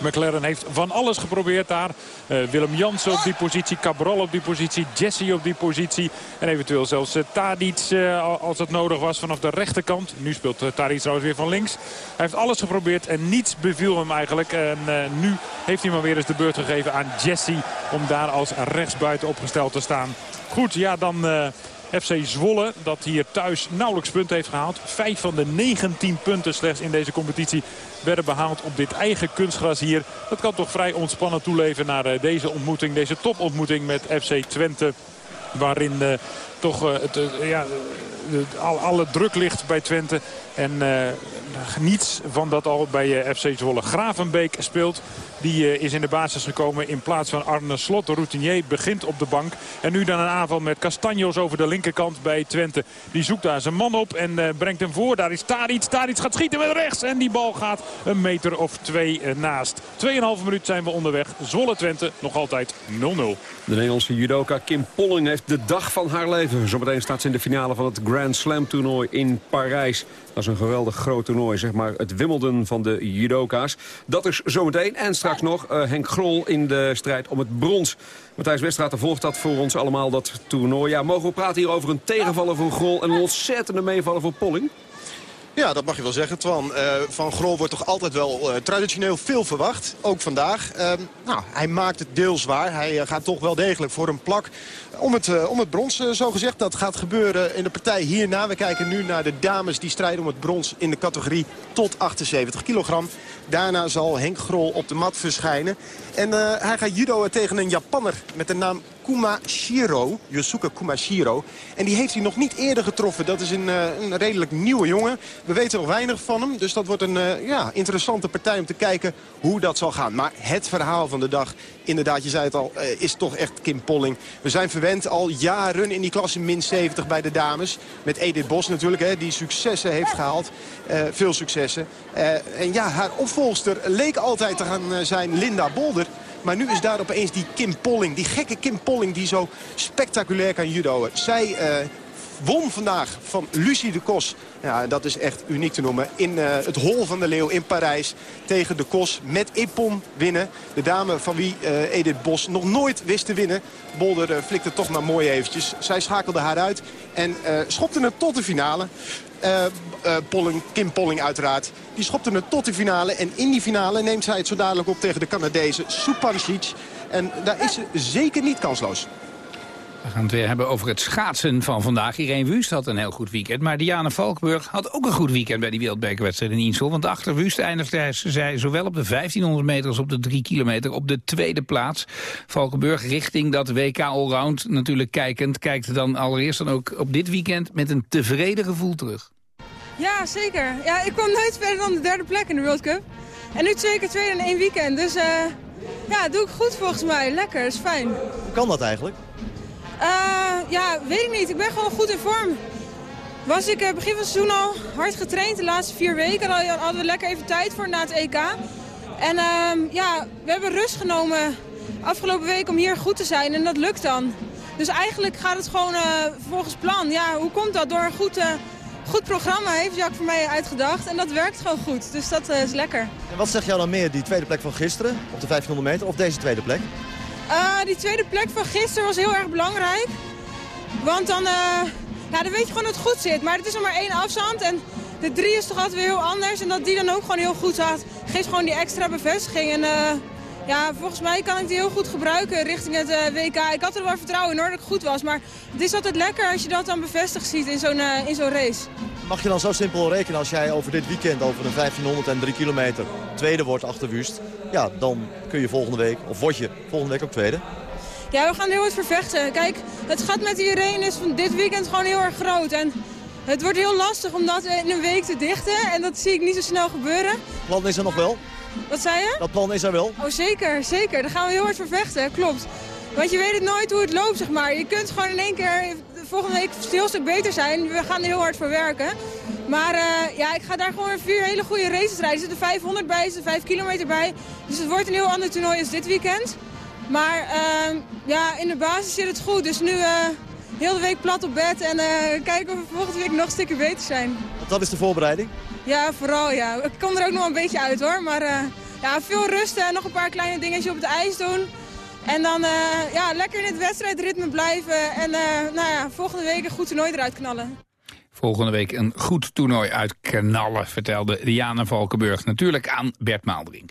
McLaren heeft van alles geprobeerd daar. Uh, Willem Jansen op die positie, Cabral op die positie, Jesse op die positie. En eventueel zelfs uh, Tadic uh, als dat nodig was vanaf de rechterkant. Nu speelt Tadic trouwens weer van links. Hij heeft alles geprobeerd en niets beviel hem eigenlijk. En nu heeft hij maar weer eens de beurt gegeven aan Jesse om daar als rechtsbuiten opgesteld te staan. Goed, ja dan... FC Zwolle dat hier thuis nauwelijks punten heeft gehaald. Vijf van de 19 punten slechts in deze competitie werden behaald op dit eigen kunstgras hier. Dat kan toch vrij ontspannen toeleven naar deze ontmoeting. Deze topontmoeting met FC Twente. Waarin uh, toch uh, het, uh, ja, al, alle druk ligt bij Twente. En niets van dat al bij FC Zwolle. Gravenbeek speelt. Die is in de basis gekomen in plaats van Arne Slot. De routinier begint op de bank. En nu dan een aanval met Castanjos over de linkerkant bij Twente. Die zoekt daar zijn man op en uh, brengt hem voor. Daar is Tadic. Tadic gaat schieten met rechts. En die bal gaat een meter of twee uh, naast. Tweeënhalve minuut zijn we onderweg. Zwolle-Twente nog altijd 0-0. De Nederlandse judoka Kim Polling heeft de dag van haar leven. Zometeen staat ze in de finale van het Grand Slam toernooi in Parijs. Dat is een geweldig groot toernooi, zeg maar het Wimbledon van de judoka's. Dat is zometeen. En straks nog uh, Henk Grol in de strijd om het brons. Matthijs Westraat volgt dat voor ons allemaal, dat toernooi. Ja, mogen we praten hier over een tegenvaller voor Grol en een ontzettende meevaller voor Polling? Ja, dat mag je wel zeggen, Twan. Uh, van Grol wordt toch altijd wel uh, traditioneel veel verwacht. Ook vandaag. Uh, nou, hij maakt het deels waar. Hij gaat toch wel degelijk voor een plak om het, om het brons, zo gezegd. Dat gaat gebeuren in de partij hierna. We kijken nu naar de dames die strijden om het brons in de categorie tot 78 kilogram. Daarna zal Henk Grol op de mat verschijnen. En hij gaat judo tegen een Japanner met de naam Kumashiro, Yosuke Kumashiro. En die heeft hij nog niet eerder getroffen. Dat is een, een redelijk nieuwe jongen. We weten nog weinig van hem. Dus dat wordt een uh, ja, interessante partij om te kijken hoe dat zal gaan. Maar het verhaal van de dag, inderdaad, je zei het al, uh, is toch echt Kim Polling. We zijn verwend al jaren in die klasse min 70 bij de dames. Met Edith Bos natuurlijk, hè, die successen heeft gehaald. Veel successen. en ja, haar opvolgster leek altijd te gaan zijn Linda Bolder. Maar nu is daar opeens die Kim Polling, die gekke Kim Polling... die zo spectaculair kan judoën. Zij won vandaag van Lucie de Kos. Ja, dat is echt uniek te noemen. In uh, het Hol van de Leeuw in Parijs tegen de Kos met Ipon winnen. De dame van wie uh, Edith Bos nog nooit wist te winnen. Bolder uh, flikte toch maar mooi eventjes. Zij schakelde haar uit en schopte het tot de finale. Polling, Kim Polling uiteraard. Die schopte het tot de finale. En in die finale neemt zij het zo dadelijk op tegen de Canadese Supancic. En daar is ze zeker niet kansloos. We gaan het weer hebben over het schaatsen van vandaag. Irene Wust had een heel goed weekend. Maar Diana Valkenburg had ook een goed weekend bij die wereldbekerwedstrijd in Insel. Want achter Wust eindigde zij zowel op de 1500 meter als op de 3 kilometer op de tweede plaats. Valkenburg richting dat WK Allround natuurlijk kijkend. Kijkt dan allereerst dan ook op dit weekend met een tevreden gevoel terug. Ja, zeker. Ja, ik kwam nooit verder dan de derde plek in de World Cup. En nu twee keer twee in één weekend. Dus uh, ja, doe ik goed volgens mij. Lekker, is fijn. Hoe kan dat eigenlijk? Uh, ja, weet ik niet. Ik ben gewoon goed in vorm. Was ik uh, begin van seizoen al hard getraind. De laatste vier weken hadden we lekker even tijd voor na het EK. En uh, ja, we hebben rust genomen afgelopen week om hier goed te zijn. En dat lukt dan. Dus eigenlijk gaat het gewoon uh, volgens plan. Ja, hoe komt dat? Door een goed, goed programma heeft Jack voor mij uitgedacht. En dat werkt gewoon goed. Dus dat is lekker. En wat zeg jou dan meer? Die tweede plek van gisteren op de 1500 meter of deze tweede plek? Uh, die tweede plek van gisteren was heel erg belangrijk. Want dan, uh, ja, dan weet je gewoon dat het goed zit. Maar het is nog maar één afstand en de drie is toch altijd weer heel anders. En dat die dan ook gewoon heel goed had, geeft gewoon die extra bevestiging. En uh, ja, volgens mij kan ik die heel goed gebruiken richting het eh, WK. Ik had er wel vertrouwen in hoor, dat ik goed was. Maar het is altijd lekker als je dat dan bevestigd ziet in zo'n eh, in zo'n race. Mag je dan zo simpel rekenen als jij over dit weekend, over de 1500 en 3 kilometer, tweede wordt achter Wust. Ja, dan kun je volgende week, of word je volgende week ook tweede. Ja, we gaan heel hard vervechten. Kijk, het gat met iedereen is van dit weekend gewoon heel erg groot. En het wordt heel lastig om dat in een week te dichten. En dat zie ik niet zo snel gebeuren. Plan is er nog wel? Wat zei je? Dat plan is er wel. Oh, zeker, zeker. Daar gaan we heel hard voor vechten, klopt. Want je weet het nooit hoe het loopt, zeg maar. Je kunt gewoon in één keer volgende week een heel stuk beter zijn. We gaan er heel hard voor werken. Maar uh, ja, ik ga daar gewoon vier hele goede races rijden. Er zitten 500 bij, er zitten 5 kilometer bij. Dus het wordt een heel ander toernooi als dit weekend. Maar uh, ja, in de basis zit het goed. Dus nu uh, heel de week plat op bed en kijken of we volgende week nog een stukje beter zijn. Want dat is de voorbereiding? Ja, vooral ja. Ik kom er ook nog een beetje uit hoor. Maar ja, veel rusten en nog een paar kleine dingetjes op het ijs doen. En dan uh, ja, lekker in het wedstrijdritme blijven. En uh, nou ja, volgende week een goed toernooi eruit knallen. Volgende week een goed toernooi uit knallen, vertelde Diana Valkenburg. Natuurlijk aan Bert Maaldrink.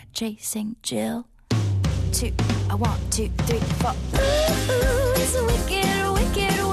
somewhere chasing Jill. Two, I want two, three, four. Ooh, it's wicked, wicked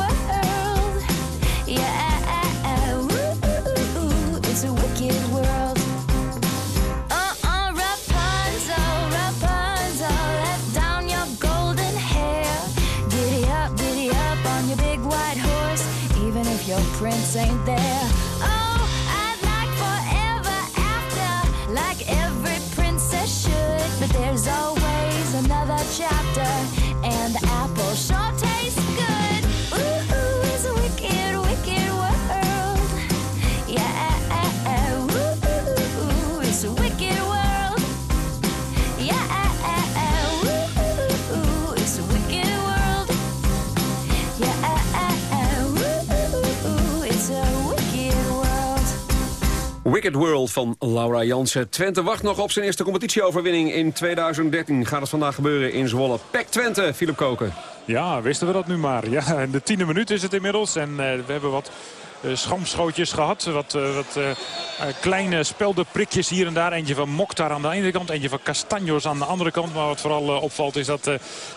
Wicked World van Laura Jansen. Twente wacht nog op zijn eerste competitieoverwinning in 2013. Gaat het vandaag gebeuren in Zwolle. Pek Twente, Philip Koken. Ja, wisten we dat nu maar. Ja, in de tiende minuut is het inmiddels. En eh, we hebben wat schamschootjes gehad. Wat, uh, wat uh, kleine speldenprikjes hier en daar. Eentje van Mokhtar aan de ene kant. Eentje van Castanjos aan de andere kant. Maar wat vooral opvalt is dat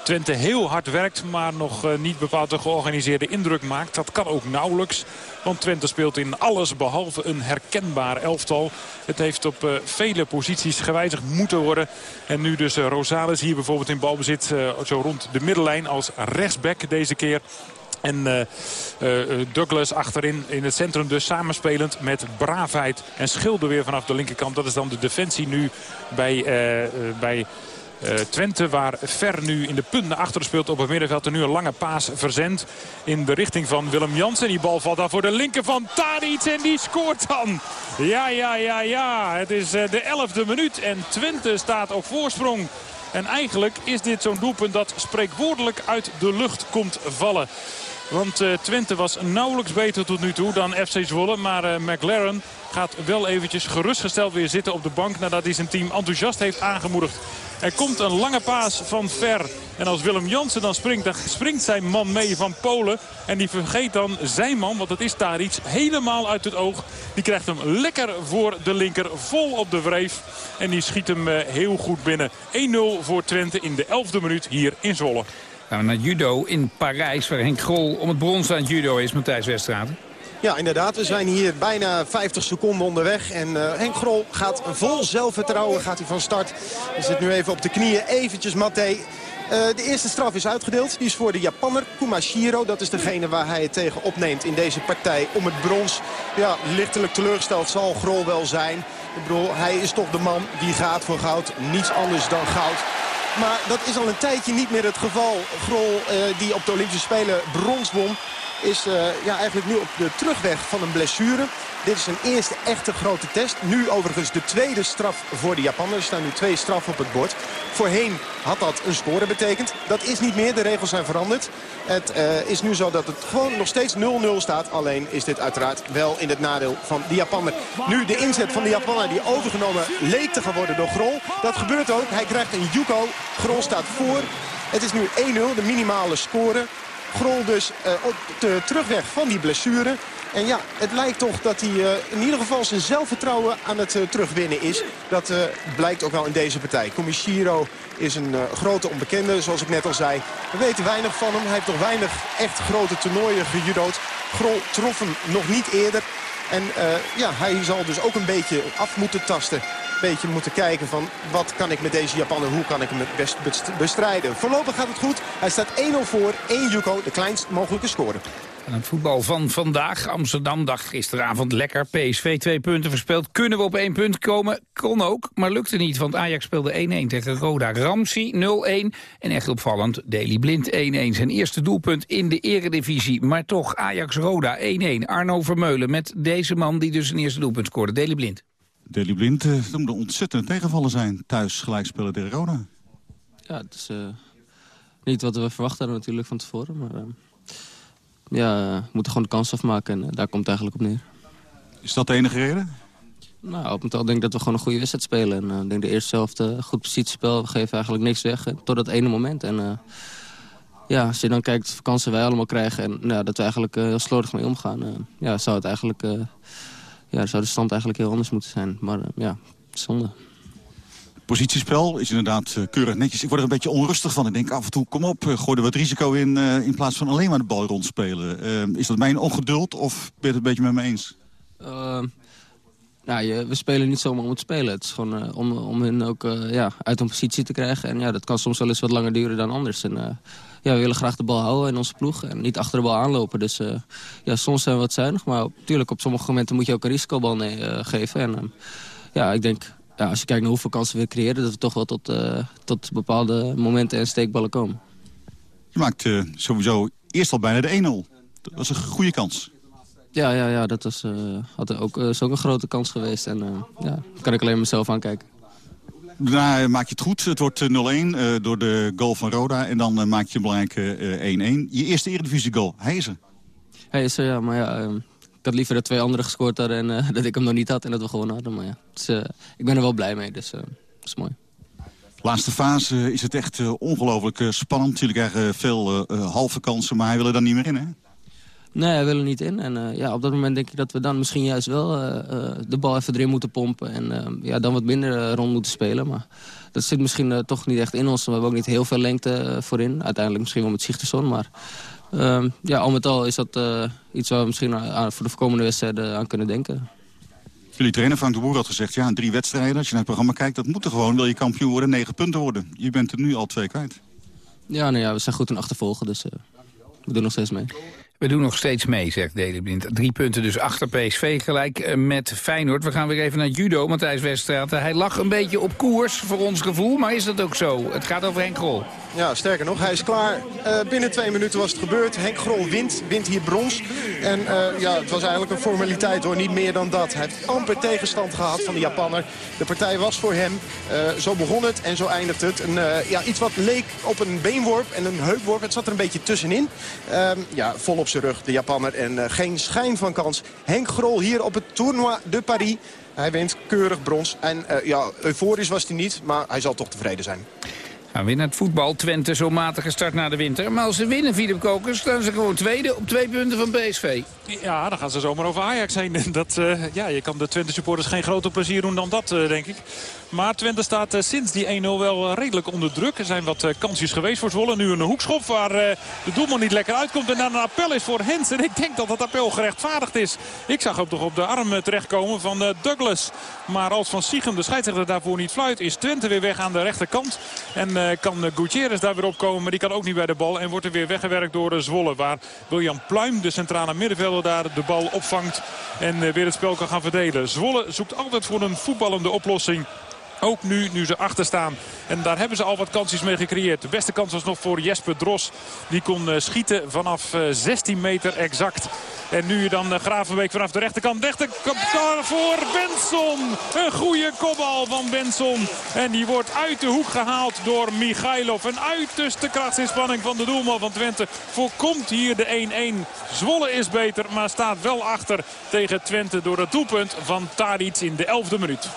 Twente heel hard werkt. Maar nog niet bepaald een georganiseerde indruk maakt. Dat kan ook nauwelijks. Want Twente speelt in alles behalve een herkenbaar elftal. Het heeft op vele posities gewijzigd moeten worden. En nu dus Rosales hier bijvoorbeeld in balbezit. Uh, zo rond de middellijn als rechtsback deze keer. En uh, uh, Douglas achterin in het centrum dus samenspelend met braafheid en schilder weer vanaf de linkerkant. Dat is dan de defensie nu bij, bij Twente. Waar Ver nu in de punten achter speelt op het middenveld. En nu een lange paas verzend in de richting van Willem Jansen. Die bal valt daar voor de linker van Tadic en die scoort dan. Ja, ja, ja, ja. Het is de elfde minuut en Twente staat op voorsprong. En eigenlijk is dit zo'n doelpunt dat spreekwoordelijk uit de lucht komt vallen. Want eh, Twente was nauwelijks beter tot nu toe dan FC Zwolle. Maar eh, McLaren gaat wel eventjes gerustgesteld weer zitten op de bank... nadat hij zijn team enthousiast heeft aangemoedigd. Er komt een lange paas van Ver. En als Willem Jansen dan springt, dan springt zijn man mee van Polen. En die vergeet dan zijn man, want dat is daar iets, helemaal uit het oog. Die krijgt hem lekker voor de linker, vol op de wreef. En die schiet hem eh, heel goed binnen. 1-0 voor Twente in de 11e minuut hier in Zwolle. Gaan naar judo in Parijs, waar Henk Grol om het brons aan het judo is, Matthijs Westraat. Ja, inderdaad. We zijn hier bijna 50 seconden onderweg. En uh, Henk Grol gaat vol zelfvertrouwen gaat hij van start. Hij zit nu even op de knieën. Eventjes, Matte. Uh, de eerste straf is uitgedeeld. Die is voor de Japanner Kumashiro. Dat is degene waar hij het tegen opneemt in deze partij om het brons. Ja, lichtelijk teleurgesteld zal Grol wel zijn. Ik bedoel, hij is toch de man die gaat voor goud. Niets anders dan goud. Maar dat is al een tijdje niet meer het geval. Grol, uh, die op de Olympische Spelen brons won is uh, ja, eigenlijk nu op de terugweg van een blessure. Dit is zijn eerste echte grote test. Nu overigens de tweede straf voor de Japanners. Er staan nu twee straffen op het bord. Voorheen had dat een score betekend. Dat is niet meer. De regels zijn veranderd. Het uh, is nu zo dat het gewoon nog steeds 0-0 staat. Alleen is dit uiteraard wel in het nadeel van de Japanner. Nu de inzet van de Japanner die overgenomen leek te gaan worden door Grol. Dat gebeurt ook. Hij krijgt een Yuko. Grol staat voor. Het is nu 1-0, de minimale score. Grol dus uh, op de terugweg van die blessure. En ja, het lijkt toch dat hij uh, in ieder geval zijn zelfvertrouwen aan het uh, terugwinnen is. Dat blijkt ook wel in deze partij. Komishiro is een grote onbekende, zoals ik net al zei. We weten weinig van hem. Hij heeft nog weinig echt grote toernooien gejudood. Grol trof hem nog niet eerder. En ja, hij zal dus ook een beetje af moeten tasten beetje moeten kijken van wat kan ik met deze Japaner, hoe kan ik hem het best bestrijden. Voorlopig gaat het goed. Hij staat 1-0 voor, 1 Yuko, de kleinst mogelijke score. En het voetbal van vandaag. Amsterdam dacht gisteravond lekker. PSV twee punten verspeeld. Kunnen we op één punt komen? Kon ook, maar lukte niet. Want Ajax speelde 1-1 tegen Roda. Ramsey 0-1. En echt opvallend, Deli Blind 1-1. Zijn eerste doelpunt in de eredivisie. Maar toch, Ajax-Roda 1-1. Arno Vermeulen met deze man die dus een eerste doelpunt scoorde. Deli Blind. Deli Blind uh, noemde ontzettend tegenvallen zijn. Thuis gelijk spelen tegen Roda. Ja, het is uh, niet wat we verwacht hadden natuurlijk van tevoren. Maar uh, ja, we moeten gewoon de kans afmaken en daar komt het eigenlijk op neer. Is dat de enige reden? Nou, op het moment denk ik dat we gewoon een goede wedstrijd spelen. En ik denk de eerste helft goed positiespel. We geven eigenlijk niks weg tot dat ene moment. En ja, als je dan kijkt hoeveel kansen wij allemaal krijgen... en nou, dat we eigenlijk heel slordig mee omgaan... ja, zou het eigenlijk ja, zou de stand eigenlijk heel anders moeten zijn. Maar uh, ja, zonde. Positiespel is inderdaad uh, keurig netjes. Ik word er een beetje onrustig van. Ik denk af en toe, kom op, uh, gooi er wat risico in... in plaats van alleen maar de bal rondspelen. is dat mijn ongeduld of ben je het een beetje met me eens? nou, je, we spelen niet zomaar om het spelen. Het is gewoon om, om hun ook ja, uit een positie te krijgen. En ja, dat kan soms wel eens wat langer duren dan anders. En, ja, we willen graag de bal houden in onze ploeg en niet achter de bal aanlopen. Dus ja, soms zijn we wat zuinig, maar natuurlijk op sommige momenten moet je ook een risicobal nee, geven. En uh, ja, ik denk, ja, als je kijkt naar hoeveel kansen we creëren, dat we toch wel tot, tot bepaalde momenten en steekballen komen. Je maakt sowieso eerst al bijna de 1-0. Dat was een goede kans. Ja, ja, ja dat was, had ook, is ook een grote kans geweest. En ja, daar kan ik alleen mezelf aankijken. Daarna maak je het goed. Het wordt 0-1 uh, door de goal van Roda. En dan uh, maak je een belangrijke 1-1. je eerste Eredivisie goal. Hij is er. Hij is er, ja. Maar ja, uh, ik had liever dat twee anderen gescoord hadden... en dat ik hem nog niet had en dat we gewonnen hadden. Maar ja, dus, ik ben er wel blij mee. Dus dat is mooi. Laatste fase is het echt ongelooflijk spannend. Jullie krijgen veel halve kansen, maar hij wil er dan niet meer in, hè? Nee, hij wil er niet in. En uh, ja, op dat moment denk ik dat we dan misschien juist wel uh, uh, de bal even erin moeten pompen. En ja, dan wat minder rond moeten spelen. Maar dat zit misschien toch niet echt in ons. We hebben ook niet heel veel lengte voorin. Uiteindelijk misschien wel met Zichterson. Maar ehm, ja, al met al is dat iets waar we misschien aan, voor de komende wedstrijden aan kunnen denken. Jullie trainer Frank de Boer had gezegd, ja, drie wedstrijden. Als je naar het programma kijkt, dat moet er gewoon. Wil je kampioen worden, negen punten worden. Je bent er nu al twee kwijt. Ja, nou ja, we zijn goed in achtervolgen, dus we doen nog steeds mee. We doen nog steeds mee, zegt Deleblind. Drie punten dus achter PSV gelijk eh, met Feyenoord. We gaan weer even naar judo, Matthijs Weststraat. Hij lag een beetje op koers voor ons gevoel, maar is dat ook zo? Het gaat over Henk Grol. Ja, sterker nog, hij is klaar. Uh, binnen twee minuten was het gebeurd. Henk Grol wint, wint hier brons. En uh, ja, het was eigenlijk een formaliteit hoor, niet meer dan dat. Hij heeft amper tegenstand gehad van de Japanner. De partij was voor hem. Zo begon het en zo eindigt het. Een, ja, iets wat leek op een beenworp en een heupworp. Het zat er een beetje tussenin. Ehm, ja, vol op de Japanner. En geen schijn van kans. Henk Grol hier op het Tournoi de Paris. Hij wint keurig brons. En ja, euforisch was hij niet, maar hij zal toch tevreden zijn. Gaan naar het voetbal. Twente zo matig gestart na de winter. Maar als ze winnen, Philip Kokers, staan ze gewoon tweede op twee punten van PSV. Ja, dan gaan ze zomaar over Ajax heen. Dat, uh, ja, je kan de Twente supporters geen groter plezier doen dan dat, uh, denk ik. Maar Twente staat uh, sinds die 1-0 wel redelijk onder druk. Er zijn wat kansjes geweest voor Zwolle. Nu een hoekschop waar de doelman niet lekker uitkomt. En dan een appel is voor Hens. En ik denk dat dat appel gerechtvaardigd is. Ik zag hem toch op de arm terechtkomen van Douglas. Maar als Van Siegem de scheidsrechter daarvoor niet fluit... is Twente weer weg aan de rechterkant. En kan Gutierrez daar weer opkomen. Maar die kan ook niet bij de bal. En wordt er weer weggewerkt door Zwolle. Waar William Pluim, de centrale middenvelder, daar de bal opvangt. En weer het spel kan gaan verdelen. Zwolle zoekt altijd voor een voetballende oplossing. Ook nu, nu ze achter staan. En daar hebben ze al wat kansjes mee gecreëerd. De beste kans was nog voor Jesper Dros. Die kon uh, schieten vanaf uh, 16 meter exact. En nu dan uh, Gravenbeek vanaf de rechterkant. Rechterkant voor Benson. Een goede kopbal van Benson. En die wordt uit de hoek gehaald door Michailov. Een uiterste krachtsinspanning van de doelman van Twente. Voorkomt hier de 1-1. Zwolle is beter, maar staat wel achter tegen Twente door het doelpunt van Tadic in de 11e minuut.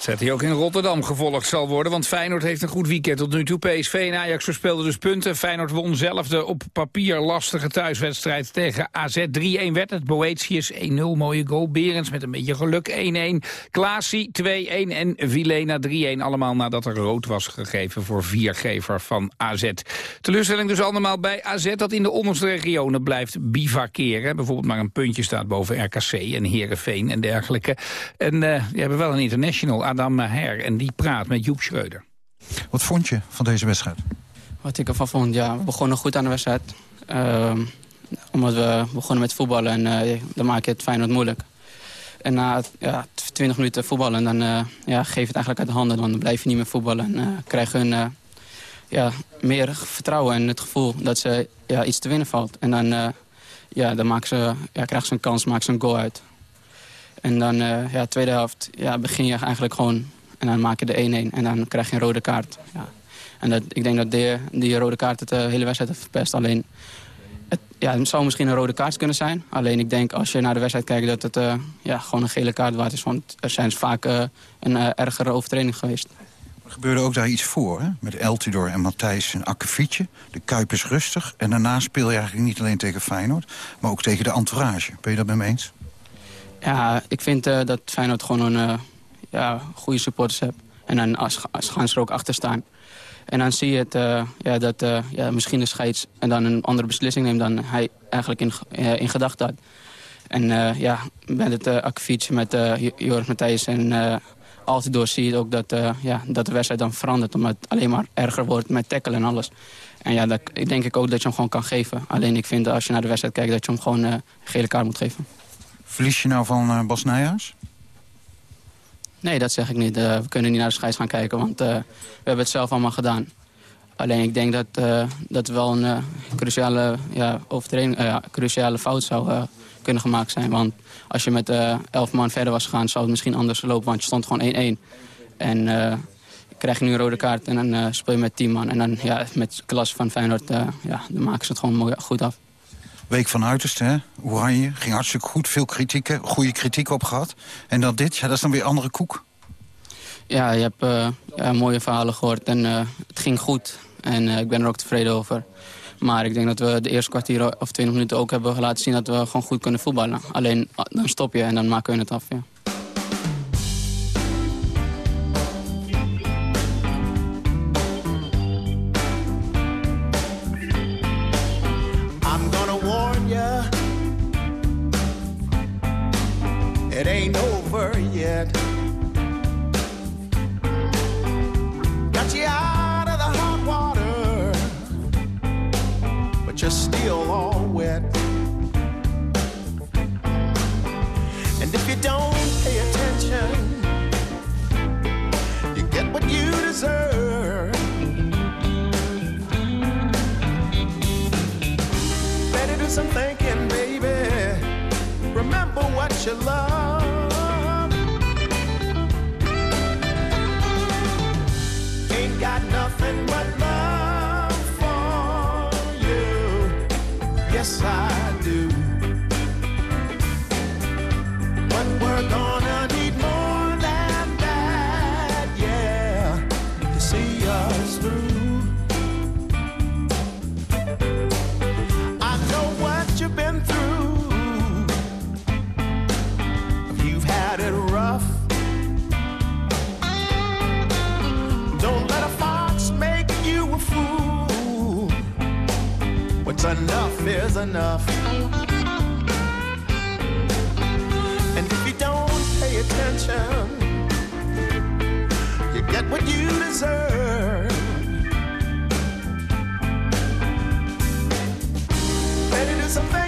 Zet hij ook in Rotterdam gevolgd zal worden. Want Feyenoord heeft een goed weekend tot nu toe. PSV en Ajax verspeelden dus punten. Feyenoord won zelf de op papier lastige thuiswedstrijd tegen AZ. 3-1 werd het. Boetius 1-0, mooie goal. Berends met een beetje geluk 1-1. Klaasie 2-1 en Vilena 3-1. Allemaal nadat er rood was gegeven voor viergever van AZ. Teleurstelling dus allemaal bij AZ dat in de onderste regionen blijft bivakeren. Bijvoorbeeld maar een puntje staat boven RKC en Herenveen en dergelijke. En uh, die hebben wel een international Adam Maher. En die praat met Joep Schreuder. Wat vond je van deze wedstrijd? Wat ik ervan vond, ja, we begonnen goed aan de wedstrijd. Uh, omdat we begonnen met voetballen en uh, dan maak je het Feyenoord moeilijk. En na ja, 20 minuten voetballen, dan uh, ja, geef je het eigenlijk uit de handen. Dan blijf je niet meer voetballen en uh, krijgen hun ja, meer vertrouwen en het gevoel dat ze ja, iets te winnen valt. En dan, ja, dan maken ze, ja, krijgen ze een kans, maken ze een goal uit. En dan, uh, ja, tweede helft, ja, begin je eigenlijk gewoon... en dan maak je de 1-1 en dan krijg je een rode kaart. Ja. En dat, ik denk dat die, die rode kaart het de hele wedstrijd heeft verpest. Alleen, het, ja, het zou misschien een rode kaart kunnen zijn. Alleen ik denk als je naar de wedstrijd kijkt dat het uh, ja, gewoon een gele kaart waard is. Want er zijn vaak een ergere overtreding geweest. Er gebeurde ook daar iets voor, hè? met Eltidoor en Matthijs een akkefietje. De Kuip is rustig en daarna speel je eigenlijk niet alleen tegen Feyenoord... maar ook tegen de entourage. Ben je dat met me eens? Ja, ik vind uh, dat Feyenoord gewoon een uh, ja, goede supporters heeft. En dan als, als gaan ze er ook achter staan. En dan zie je het, uh, ja, dat ja, misschien de scheids en dan een andere beslissing neemt dan hij eigenlijk in, in gedachten had. En ja, met het uh, met Joris Matthijs en altijd door zie je ook dat, ja, dat de wedstrijd dan verandert. Omdat het alleen maar erger wordt met tackle en alles. En ja, dat, ik denk ik ook dat je hem gewoon kan geven. Alleen ik vind als je naar de wedstrijd kijkt dat je hem gewoon gele kaart moet geven. Verlies je nou van uh, Bas? Nee, dat zeg ik niet. Uh, we kunnen niet naar de scheids gaan kijken, want uh, we hebben het zelf allemaal gedaan. Alleen ik denk dat dat wel een cruciale, ja, overtreding, cruciale fout zou kunnen gemaakt zijn. Want als je met elf man verder was gegaan, zou het misschien anders lopen. Want je stond gewoon 1-1. En krijg je nu een rode kaart en dan speel je met 10 man. En dan ja, met klas van Feyenoord, ja, dan maken ze het gewoon mooi, goed af. Week van uiterste, hè? Oranje, ging hartstikke goed. Veel kritieken, goede kritiek op gehad. En dan dit, ja, dat is dan weer andere koek. Ja, je hebt uh, ja, mooie verhalen gehoord en uh, het ging goed. En uh, ik ben er ook tevreden over. Maar ik denk dat we de eerste kwartier of 20 minuten ook hebben laten zien... dat we gewoon goed kunnen voetballen. Alleen dan stop je en dan maken we het af, ja. Enough is enough. And if you don't pay attention, you get what you deserve. Better do some thinking,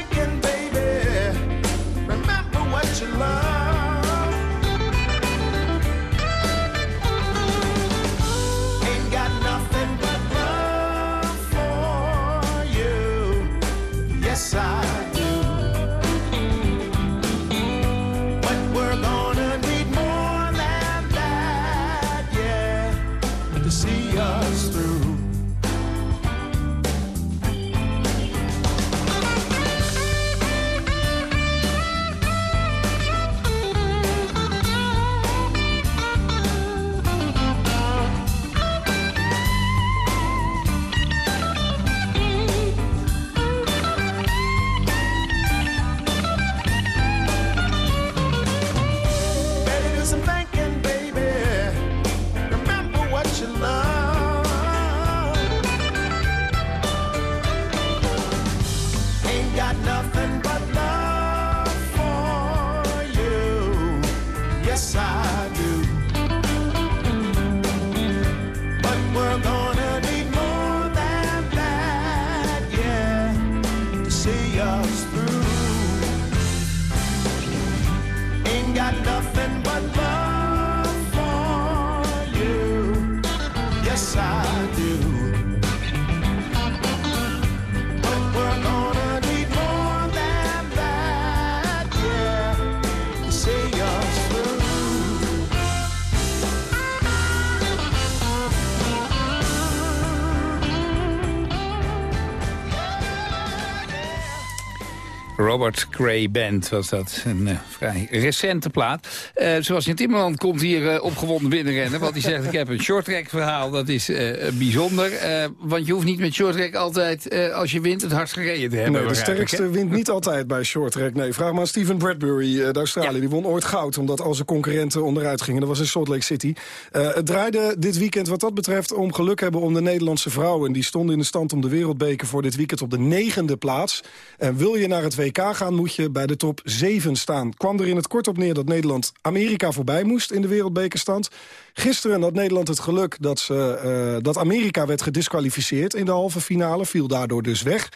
Robert Gray Band was dat. Een eh, vrij recente plaat. Eh zoals in Timmerland komt hier eh, opgewonden binnenrennen. Want hij zegt, ik heb een shorttrack verhaal. Dat is bijzonder. Want je hoeft niet met shorttrack altijd, als je wint, het hardst gereden te hebben. Nee, de sterkste wint niet altijd bij shorttrack. Nee, vraag maar aan Steven Bradbury uit Australië. Die won ooit goud, omdat al zijn concurrenten onderuit gingen. Dat was in Salt Lake City. Het draaide dit weekend wat dat betreft om geluk hebben om de Nederlandse vrouwen. Die stonden in de stand om de wereldbeker voor dit weekend op de negende plaats. En wil je naar het WK gaan, moet je bij de top 7 staan. Kwam er in het kort op neer dat Nederland Amerika voorbij moest in de wereldbekerstand. Gisteren had Nederland het geluk dat, ze, eh, dat Amerika werd gedisqualificeerd in de halve finale. Viel daardoor dus weg.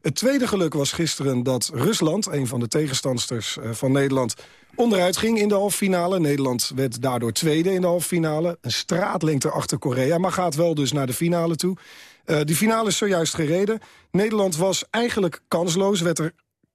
Het tweede geluk was gisteren dat Rusland, een van de tegenstanders eh, van Nederland... onderuit ging in de halve finale. Nederland werd daardoor tweede in de halve finale. Een straatlengte achter Korea, maar gaat wel dus naar de finale toe. Eh, die finale is zojuist gereden. Nederland was eigenlijk kansloos, werd er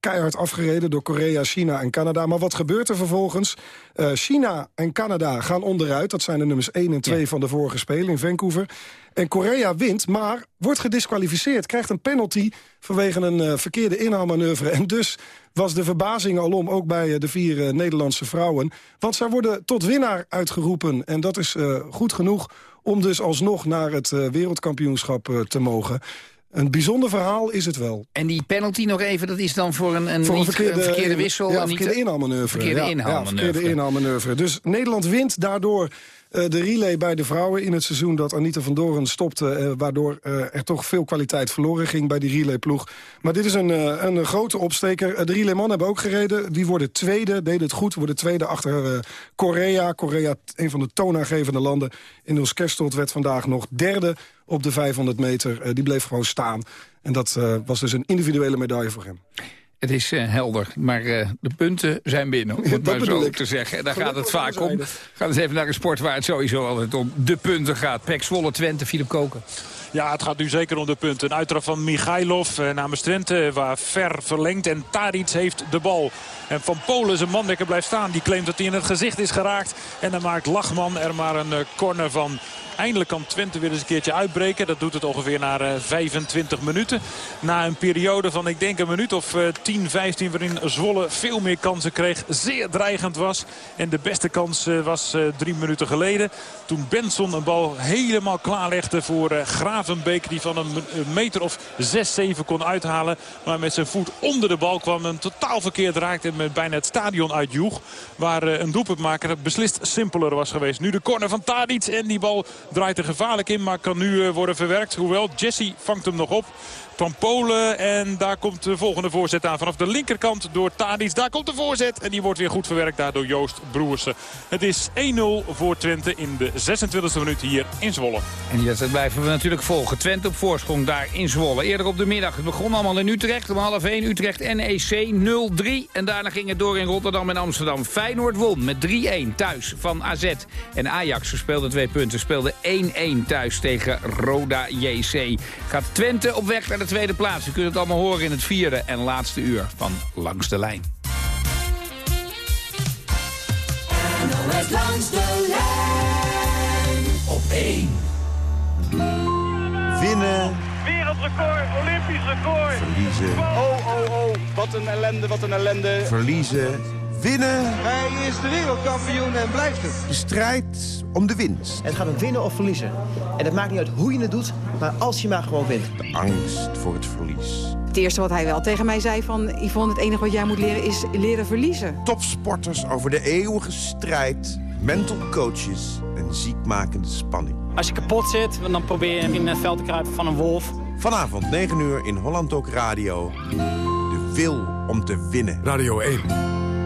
keihard afgereden door Korea, China en Canada. Maar wat gebeurt er vervolgens? Eh, China en Canada gaan onderuit. Dat zijn de nummers 1 en 2 van de vorige Spelen in Vancouver. En Korea wint, maar wordt gedisqualificeerd. Krijgt een penalty vanwege een eh, verkeerde inhaalmanoeuvre. En dus was de verbazing alom, ook bij eh, de vier Nederlandse vrouwen. Want zij worden tot winnaar uitgeroepen. En dat is goed genoeg om dus alsnog naar het wereldkampioenschap te mogen. Een bijzonder verhaal is het wel. En die penalty nog even, dat is dan voor een, een, Voor niet, een verkeerde, wissel? Ja, verkeerde inhaalmanoeuvre. Verkeerde ja, inhaalmanoeuvre. Ja, verkeerde inhaalmanoeuvre. Dus Nederland wint daardoor eh, de relay bij de vrouwen in het seizoen dat Anita van Doren stopte. eh, waardoor eh, er toch veel kwaliteit verloren ging bij die relayploeg. Maar dit is een, een grote opsteker. De relaymannen hebben ook gereden. Die worden tweede, deden het goed. Worden tweede achter Korea. Korea, een van de toonaangevende landen. In Niels Kerstelt werd vandaag nog derde op de 500 meter. Die bleef gewoon staan. En dat was dus een individuele medaille voor hem. Het is eh, helder, maar eh, de punten zijn binnen, om het Dat maar zo ik. te zeggen. En daar gaat het vaak om. zijn Ga eens even naar een sport waar het sowieso altijd om de punten gaat. Pek Zwolle, Twente, Philip Koken. Ja, het gaat nu zeker om de punten. Een uittrap van Michailov eh, namens Twente, waar ver verlengt. En Tadic heeft de bal. En Van Polen, zijn man blijft staan. Die claimt dat hij in het gezicht is geraakt. En dan maakt Lachman er maar een corner van. Eindelijk kan Twente weer eens een keertje uitbreken. Dat doet het ongeveer na eh, 25 minuten. Na een periode van ik denk een minuut of eh, 10, 15 waarin Zwolle veel meer kansen kreeg. Zeer dreigend was. En de beste kans eh, was eh, drie minuten geleden. Toen Benson een bal helemaal klaarlegde voor eh, Gravenbeek. Die van een me- een meter of 6, 7 kon uithalen. Maar met zijn voet onder de bal kwam. Een totaal verkeerd raakte en met bijna het stadion uitjoeg. Waar eh, een doelpuntmaker beslist simpeler was geweest. Nu de corner van Tadic. En die bal draait er gevaarlijk in. Maar kan nu eh, worden verwerkt. Hoewel Jesse vangt hem nog op. Van Polen en daar komt de volgende voorzet aan. Vanaf de linkerkant door Tadic. Daar komt de voorzet en die wordt weer goed verwerkt daar door Joost Broersen. Het is 1-0 voor Twente in de 26e minuut hier in Zwolle. En die wedstrijd blijven we natuurlijk volgen. Twente op voorsprong daar in Zwolle. Eerder op de middag. Het begon allemaal in Utrecht. Om half 1 Utrecht NEC 0-3. En daarna ging het door in Rotterdam en Amsterdam. Feyenoord won met 3-1 thuis van AZ. En Ajax verspeelde twee punten. Speelde 1-1 thuis tegen Roda JC. Gaat Twente op weg naar de tweede plaats. U kunt het allemaal horen in het vierde en laatste uur van Langs de Lijn. NOS langs de lijn op 1. Winnen, Wereldrecord, Olympisch record. verliezen, Oh, oh, oh, wat een ellende, wat een ellende. verliezen, winnen. Hij is de wereldkampioen en blijft het. De strijd om de winst. Het gaat om winnen of verliezen. En het maakt niet uit hoe je het doet, maar als je maar gewoon wint. De angst voor het verlies. Het eerste wat hij wel tegen mij zei van... Yvonne, het enige wat jij moet leren is leren verliezen. Topsporters over de eeuwige strijd. Mental coaches en ziekmakende spanning. Als je kapot zit, dan probeer je in het veld te kruipen van een wolf. Vanavond 9 uur in Holland ook Radio. De wil om te winnen. Radio 1.